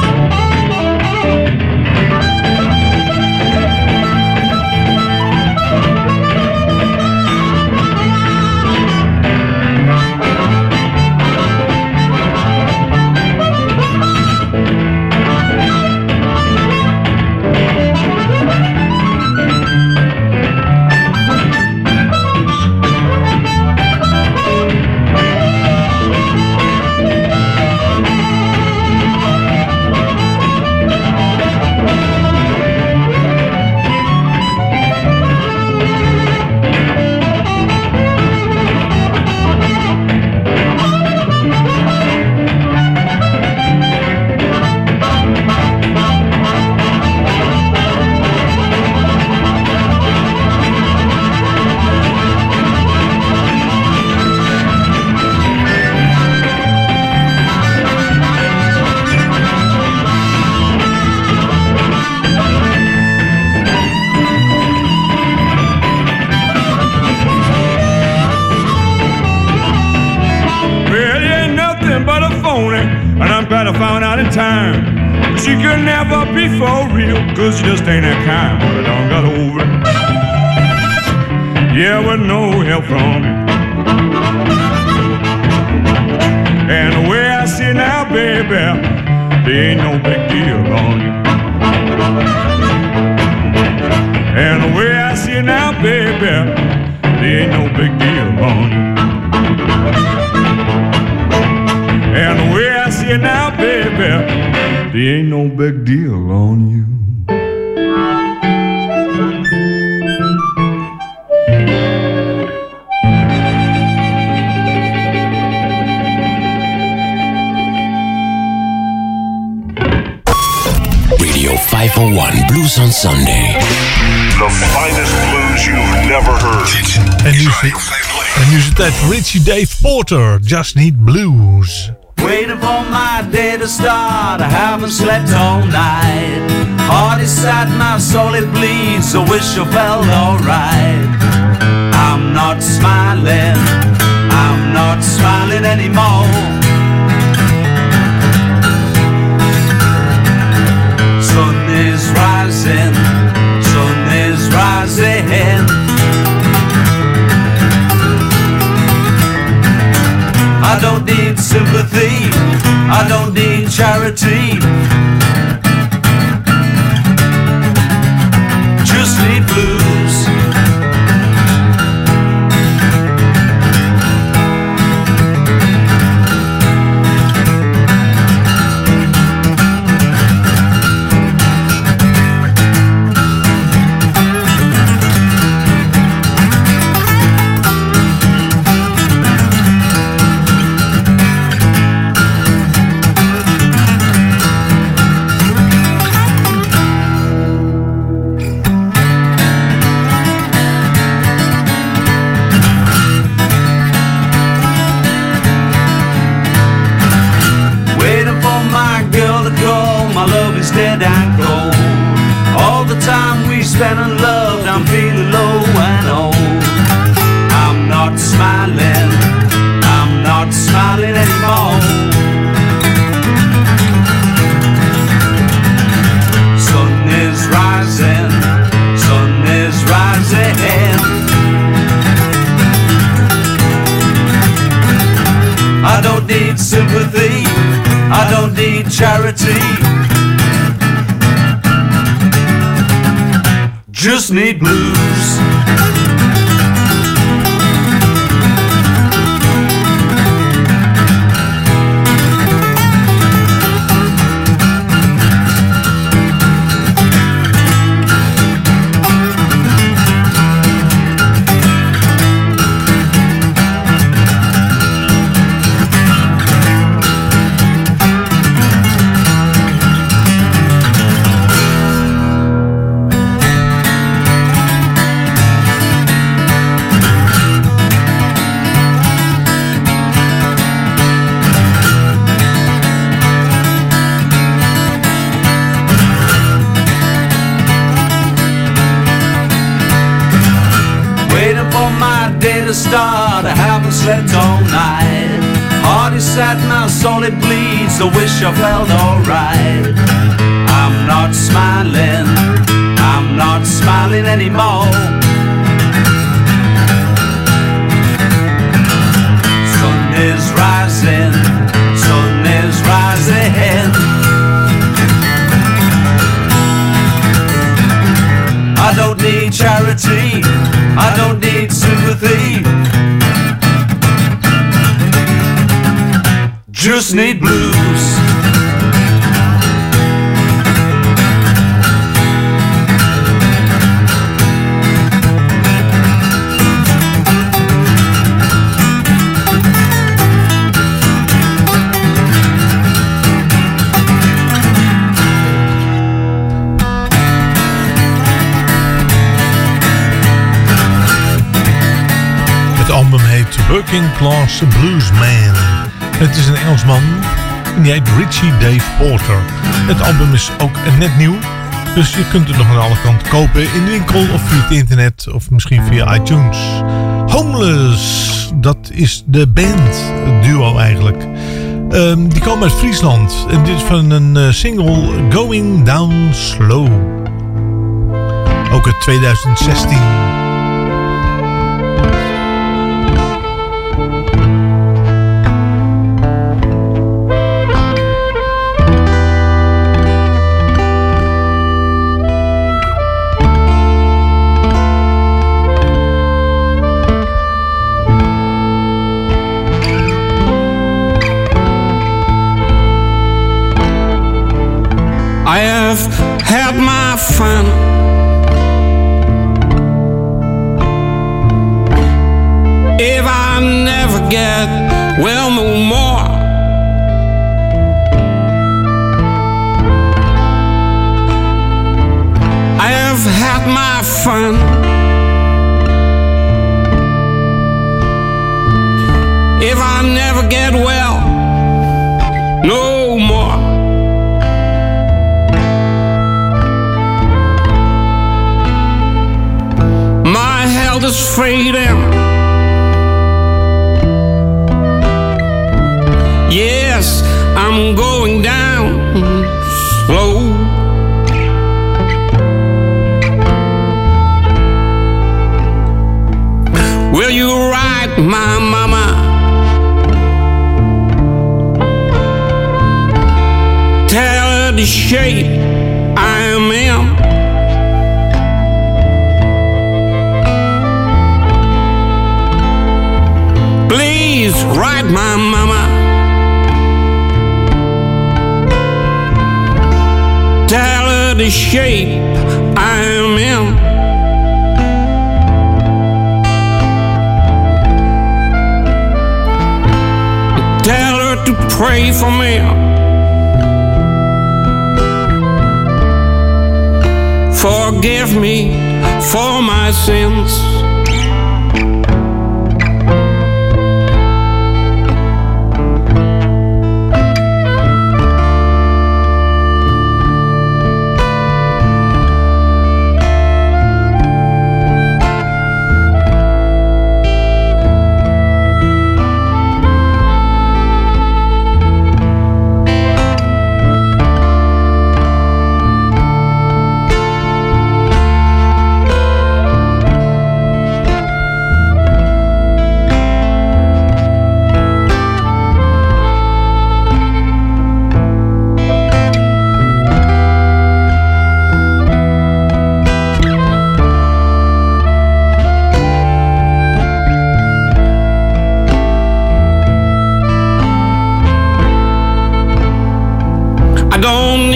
Sunday. The finest blues you've never heard. En nu, is het, en nu is het tijd voor Richie Dave Porter. Just Need Blues. Waiting for my day to start. I haven't slept all night. Heart inside my soul it bleeds. I wish I felt alright. I'm not smiling. I'm not smiling anymore. Need sympathy. I don't need charity. Just need Class Bluesman. Het is een Engelsman en die heet Richie Dave Porter. Het album is ook net nieuw, dus je kunt het nog aan alle kanten kopen in de winkel of via het internet of misschien via iTunes. Homeless, dat is de band, het duo eigenlijk. Ehm, die komen uit Friesland en dit is van een eh, single Going Down Slow. Ook uit 2016. I have had my fun. If I never get well no more, I have had my fun. If I never get well no is fading. Yes, I'm going down slow. Will you write my mama? Tell her the shape Write my mama. Tell her the shape I am in. Tell her to pray for me. Forgive me for my sins. Don't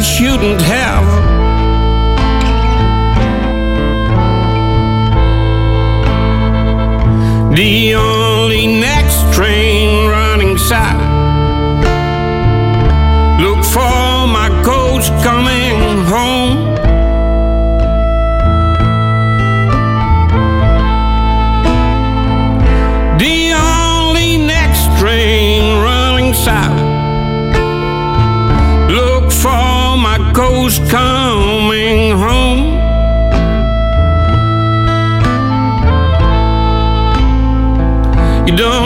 I shouldn't have.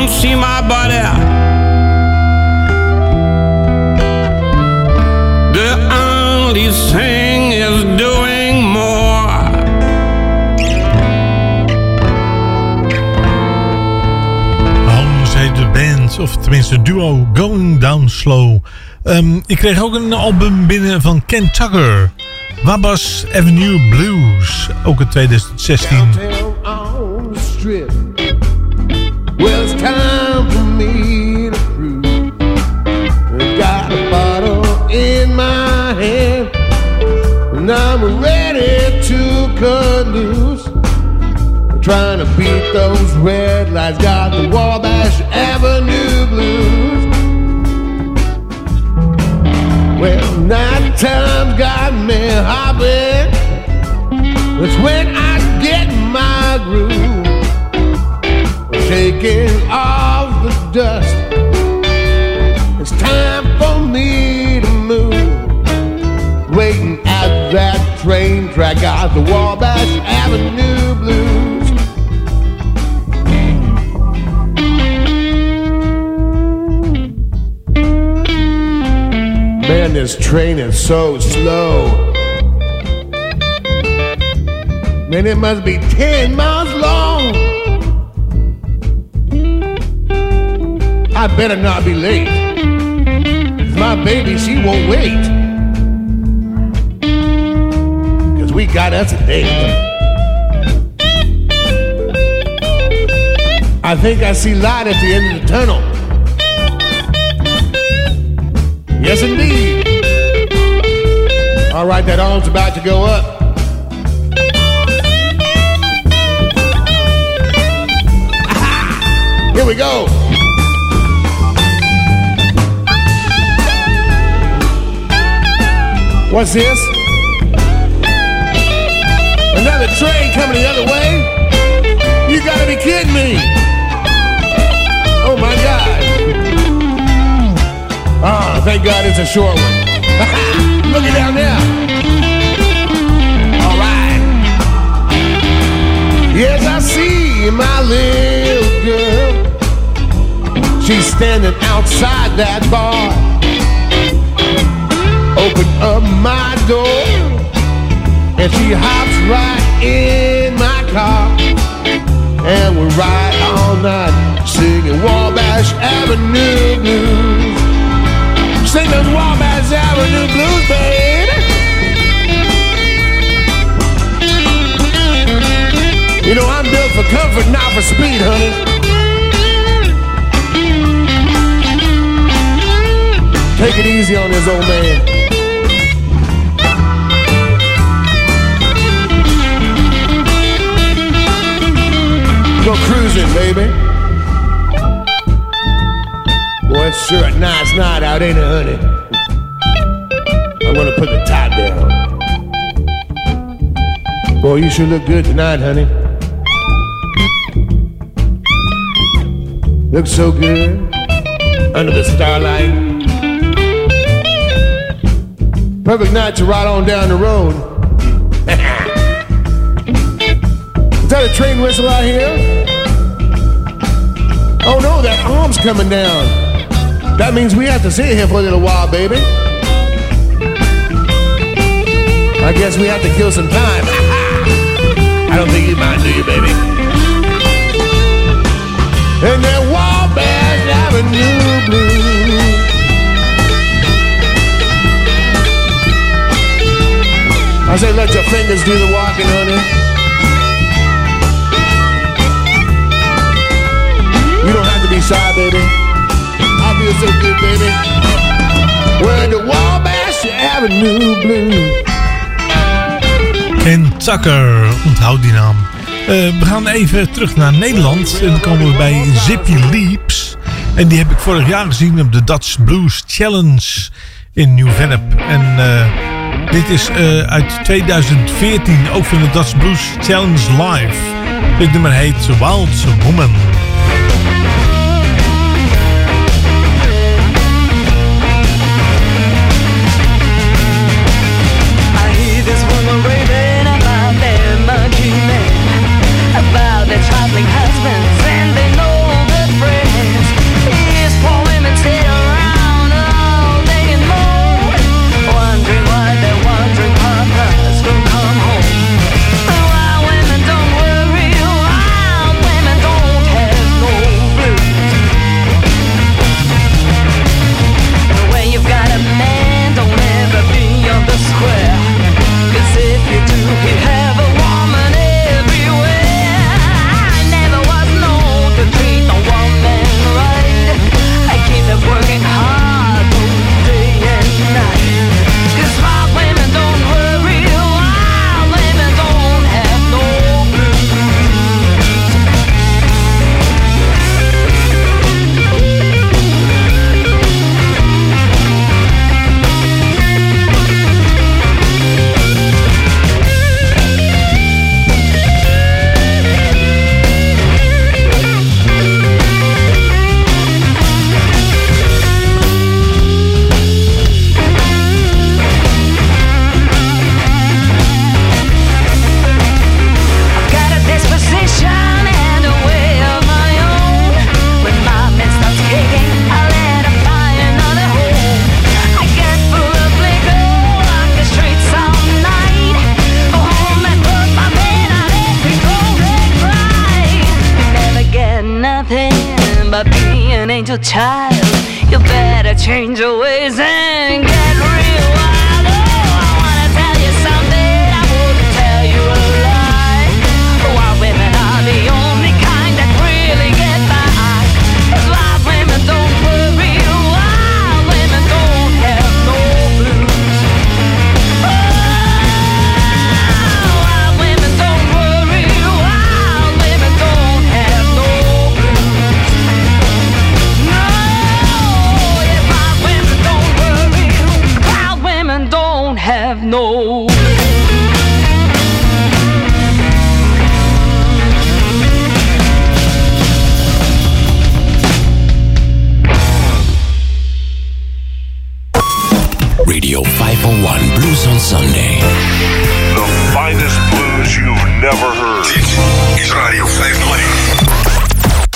See my body. The only thing is doing more. Hans heet de band, of tenminste duo Going Down Slow. Ehm, ik kreeg ook een album binnen van Ken Tucker. Wabash Avenue Blues, ook in 2016. Trying to beat those red lights, got the Wabash Avenue blues. Well, night time's got me hopping. That's when I get my groove. Shaking off the dust. It's time for me to move. Waiting at that train track, got the Wabash Avenue this train is so slow. Man, it must be 10 miles long. I better not be late. My baby, she won't wait. Cause we got us a date. I think I see light at the end of the tunnel. Yes, indeed. All right, that arm's about to go up. <laughs> Here we go. What's this? Another train coming the other way? You gotta be kidding me. Oh my God. Ah, thank God it's a short one. <laughs> Down there. All right. Yes, I see my little girl. She's standing outside that bar. Open up my door. And she hops right in my car. And we ride all night singing Wabash Avenue Blues. Sing those Wabash Avenue Blues, baby. You know, I'm built for comfort, not for speed, honey. Take it easy on this old man. Go cruising, baby. Boy, it's sure a nice night out, ain't it, honey? Gonna put the top down. Boy, you sure look good tonight, honey. Look so good under the starlight. Perfect night to ride on down the road. <laughs> Is that a train whistle out here? Oh no, that arm's coming down. That means we have to sit here for a little while, baby. I guess we have to kill some time. <laughs> I don't think you mind, do you, baby? And that Wabash Avenue Blues. I say let your fingers do the walking, honey. You don't have to be shy, baby. I feel so good, baby. We're in the Wabash Avenue Blues. En Tucker, onthoud die naam. Eh, we gaan even terug naar Nederland. En dan komen we bij Zippy Leaps. En die heb ik vorig jaar gezien op de Dutch Blues Challenge in Nieuw-Vennep. En eh, dit is eh, uit 2014, ook van de Dutch Blues Challenge Live. Dit nummer heet Wild Woman.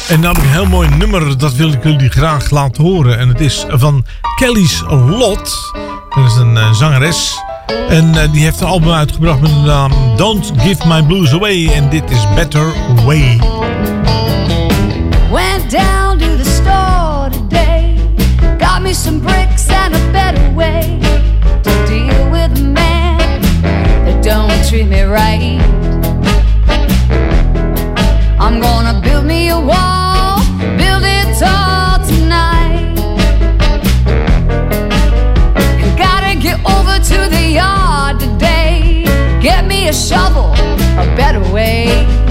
En ik een heel mooi nummer, dat wil ik jullie graag laten horen. En het is van Kelly's Lot. Dat is een eh, zangeres. En eh, die heeft een album uitgebracht met de naam Don't Give My Blues Away. En dit is Better Way. Went down to the store today. Got me some bricks and a better way to deal with a man that don't treat me right. I'm gonna build me a wall, Get me a shovel, a better way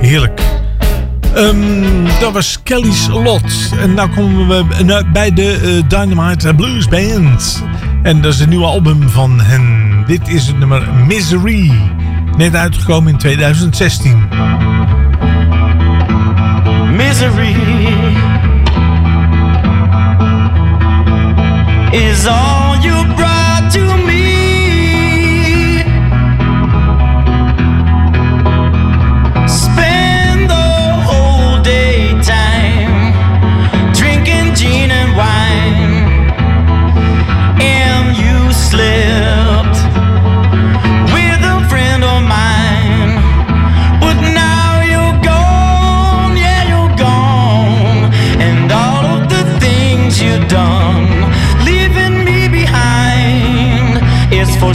Heerlijk. Ehm, dat was Kelly's Lot. En nou komen we bij de eh, Dynamite Blues Band. En dat is een nieuwe album van hen. Dit is het nummer Misery. Net uitgekomen in 2016. Misery is all you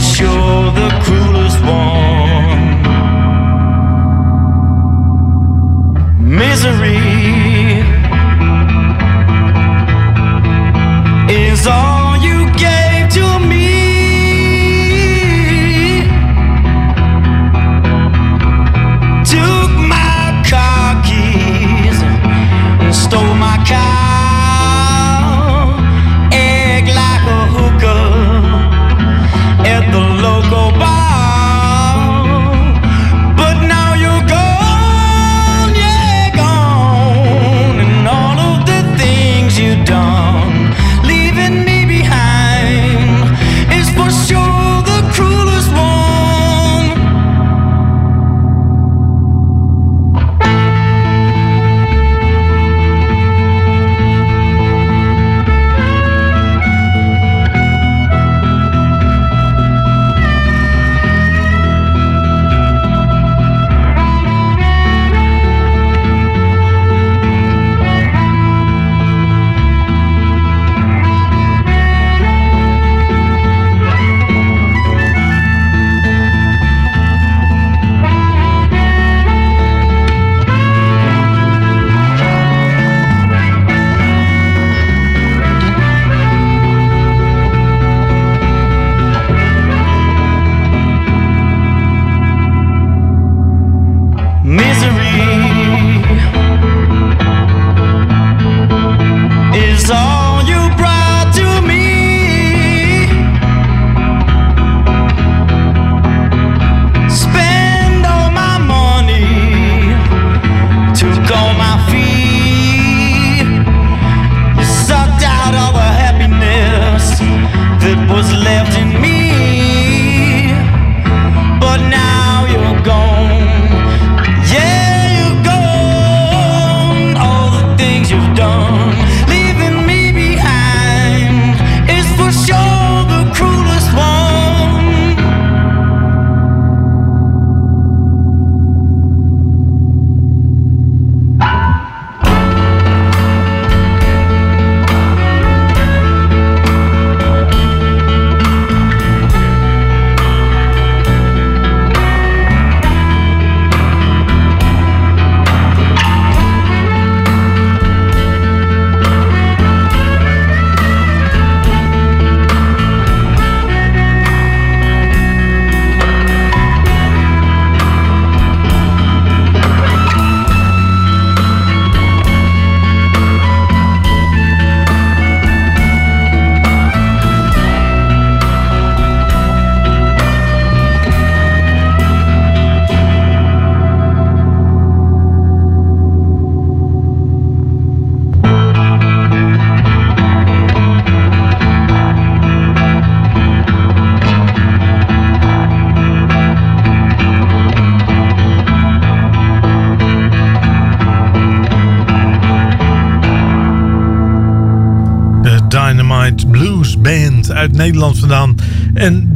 You're the cruelest one. Misery.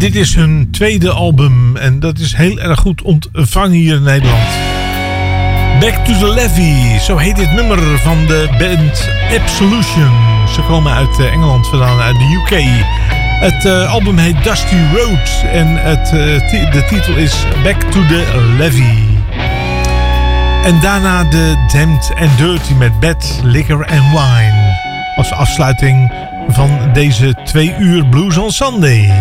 Dit is hun tweede album en dat is heel erg goed ontvangen hier in Nederland. Back to the Levy, zo heet dit nummer van de band Absolution. Ze komen uit eh, Engeland vandaan, uit de UK. Het eh, album heet Dusty Road en het, eh, de titel is Back to the Levy. En daarna de Damned and Dirty met Bed, Liquor and Wine. Als afsluiting van deze twee uur Blues on Sunday.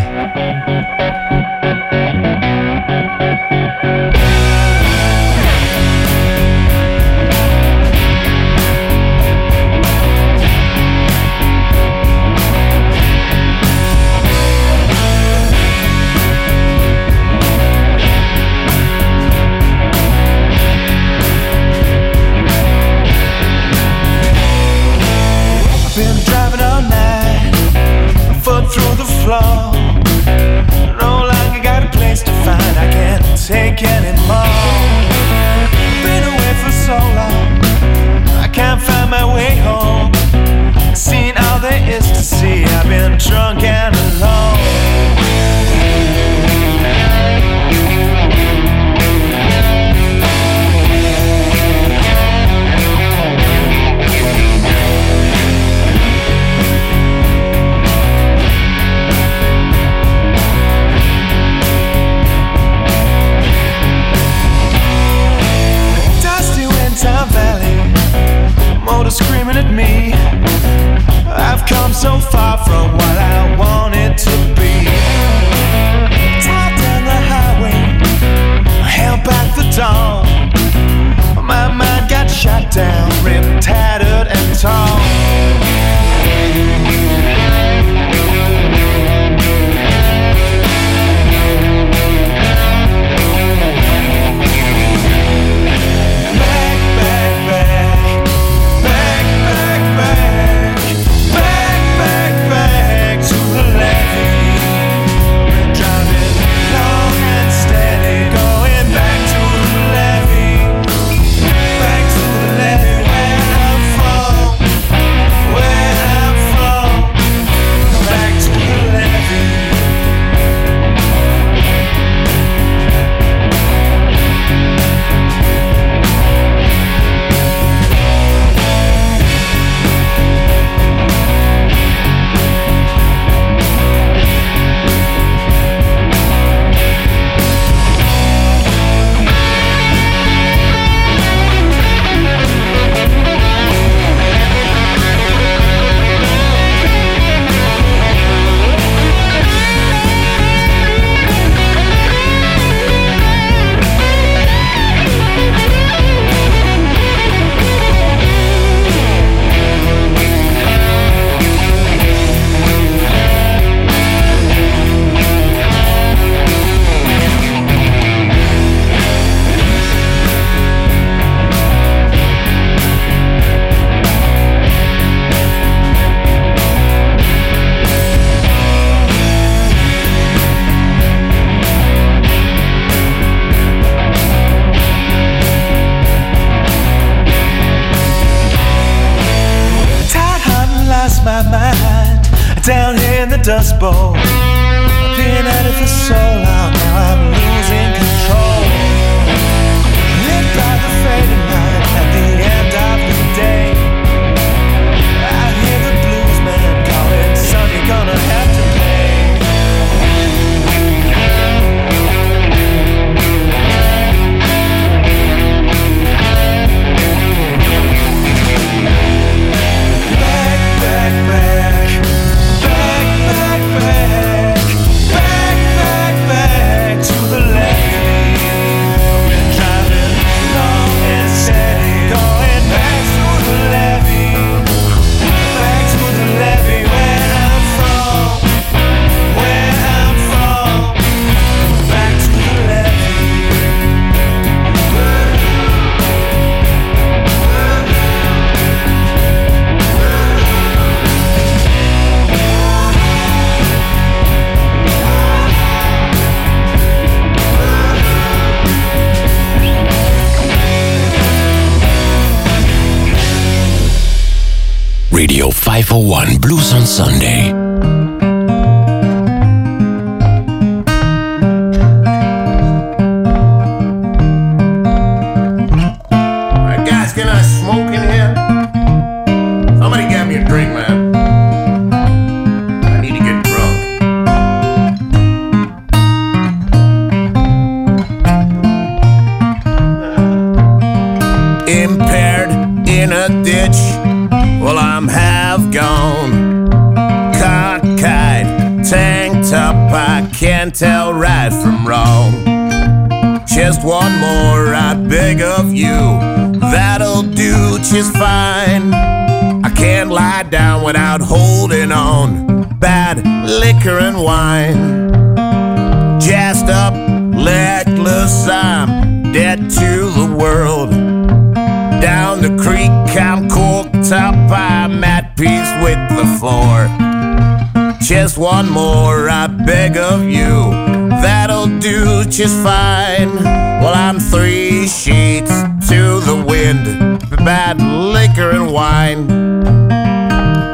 Wind, bad liquor and wine.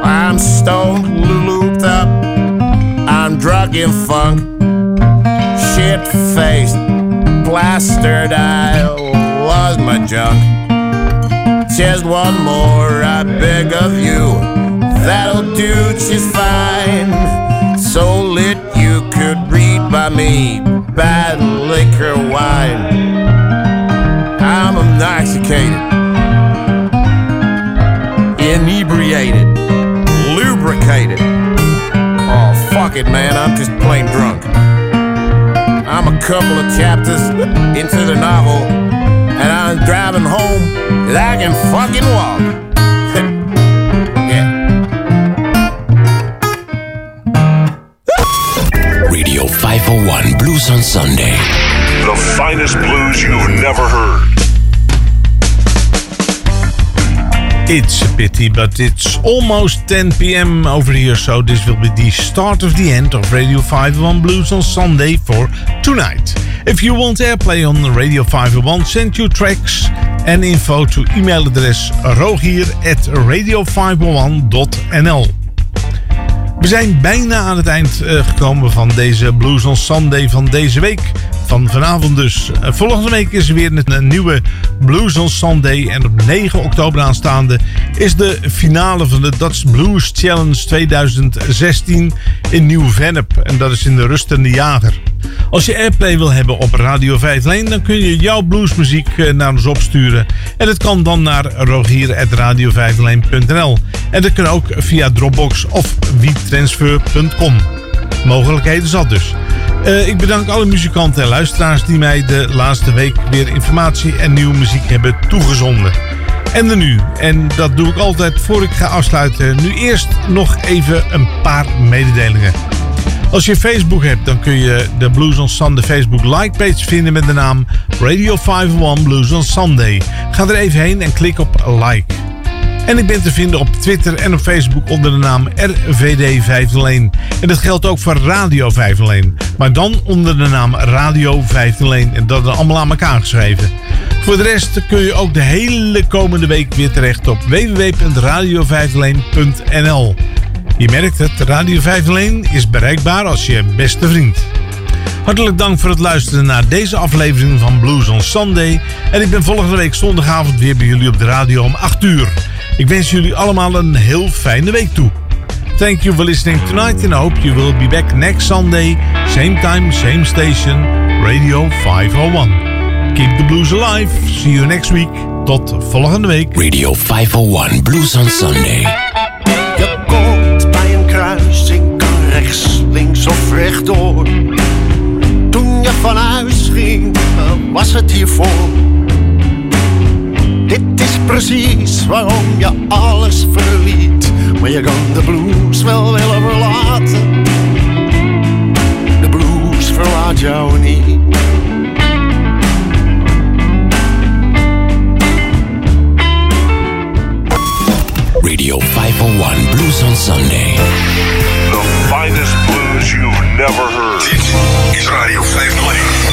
I'm stoned, looped up, I'm drug in funk, shit faced, plastered. I lost my junk. Just one more, I beg of you. That'll do just fine. So lit you could read by me. Bad liquor wine. I'm intoxicated, inebriated, lubricated. Oh, fuck it, man, I'm just plain drunk. I'm a couple of chapters into the novel, and I'm driving home that I can fucking walk. <laughs> Radio 501 Blues on Sunday. The finest blues you've never heard. It's a pity, but it's almost 10 p.m. over here, so this will be the start of the end of Radio 501 Blues on Sunday for tonight. If you want airplay on Radio 501, send your tracks and info to e-mailadres rogier at radio501.nl. We zijn bijna aan het eind eh, gekomen van deze Blues on Sunday van deze week. Van vanavond dus. Eh, volgende week is er weer een, nieuwe Blues on Sunday. En op 9 oktober aanstaande is de finale van de Dutch Blues Challenge 2016 in Nieuw-Vennep. En dat is in de Rustende Jager. Als je airplay wil hebben op Radio 5 Leen, dan kun je jouw bluesmuziek eh, naar ons opsturen. En dat kan dan naar rogier.radio5leen.nl. En dat kan ook via Dropbox of WeTransfer.com. Mogelijkheden zat dus. Eh, ik bedank alle muzikanten en luisteraars die mij de laatste week weer informatie en nieuwe muziek hebben toegezonden. En dan nu, en dat doe ik altijd voor ik ga afsluiten, nu eerst nog even een paar mededelingen. Als je Facebook hebt, dan kun je de Blues on Sunday Facebook like page vinden met de naam Radio 501 Blues on Sunday. Ga er even heen en klik op like. En ik ben te vinden op Twitter en op Facebook onder de naam RVD 501. En dat geldt ook voor Radio 501. Maar dan onder de naam Radio 501. En dat is allemaal aan elkaar geschreven. Voor de rest kun je ook de hele komende week weer terecht op www.radio501.nl. Je merkt het, Radio 501 is bereikbaar als je beste vriend. Hartelijk dank voor het luisteren naar deze aflevering van Blues on Sunday. En ik ben volgende week zondagavond weer bij jullie op de radio om 8 uur. Ik wens jullie allemaal een heel fijne week toe. Thank you for listening tonight and I hope you will be back next Sunday. Same time, same station, Radio 501. Keep the blues alive. See you next week. Tot volgende week. Radio 501 Blues on Sunday. Je komt bij een kruising, kan rechts, links of rechtdoor. Toen je van huis ging, was het hiervoor. Dit is precies waarom je alles verliet. Maar je kan de blues wel willen verlaten. De blues verlaat jou niet. Radio 501 Blues on Sunday. The finest blues you've never heard. Dit is Radio 501.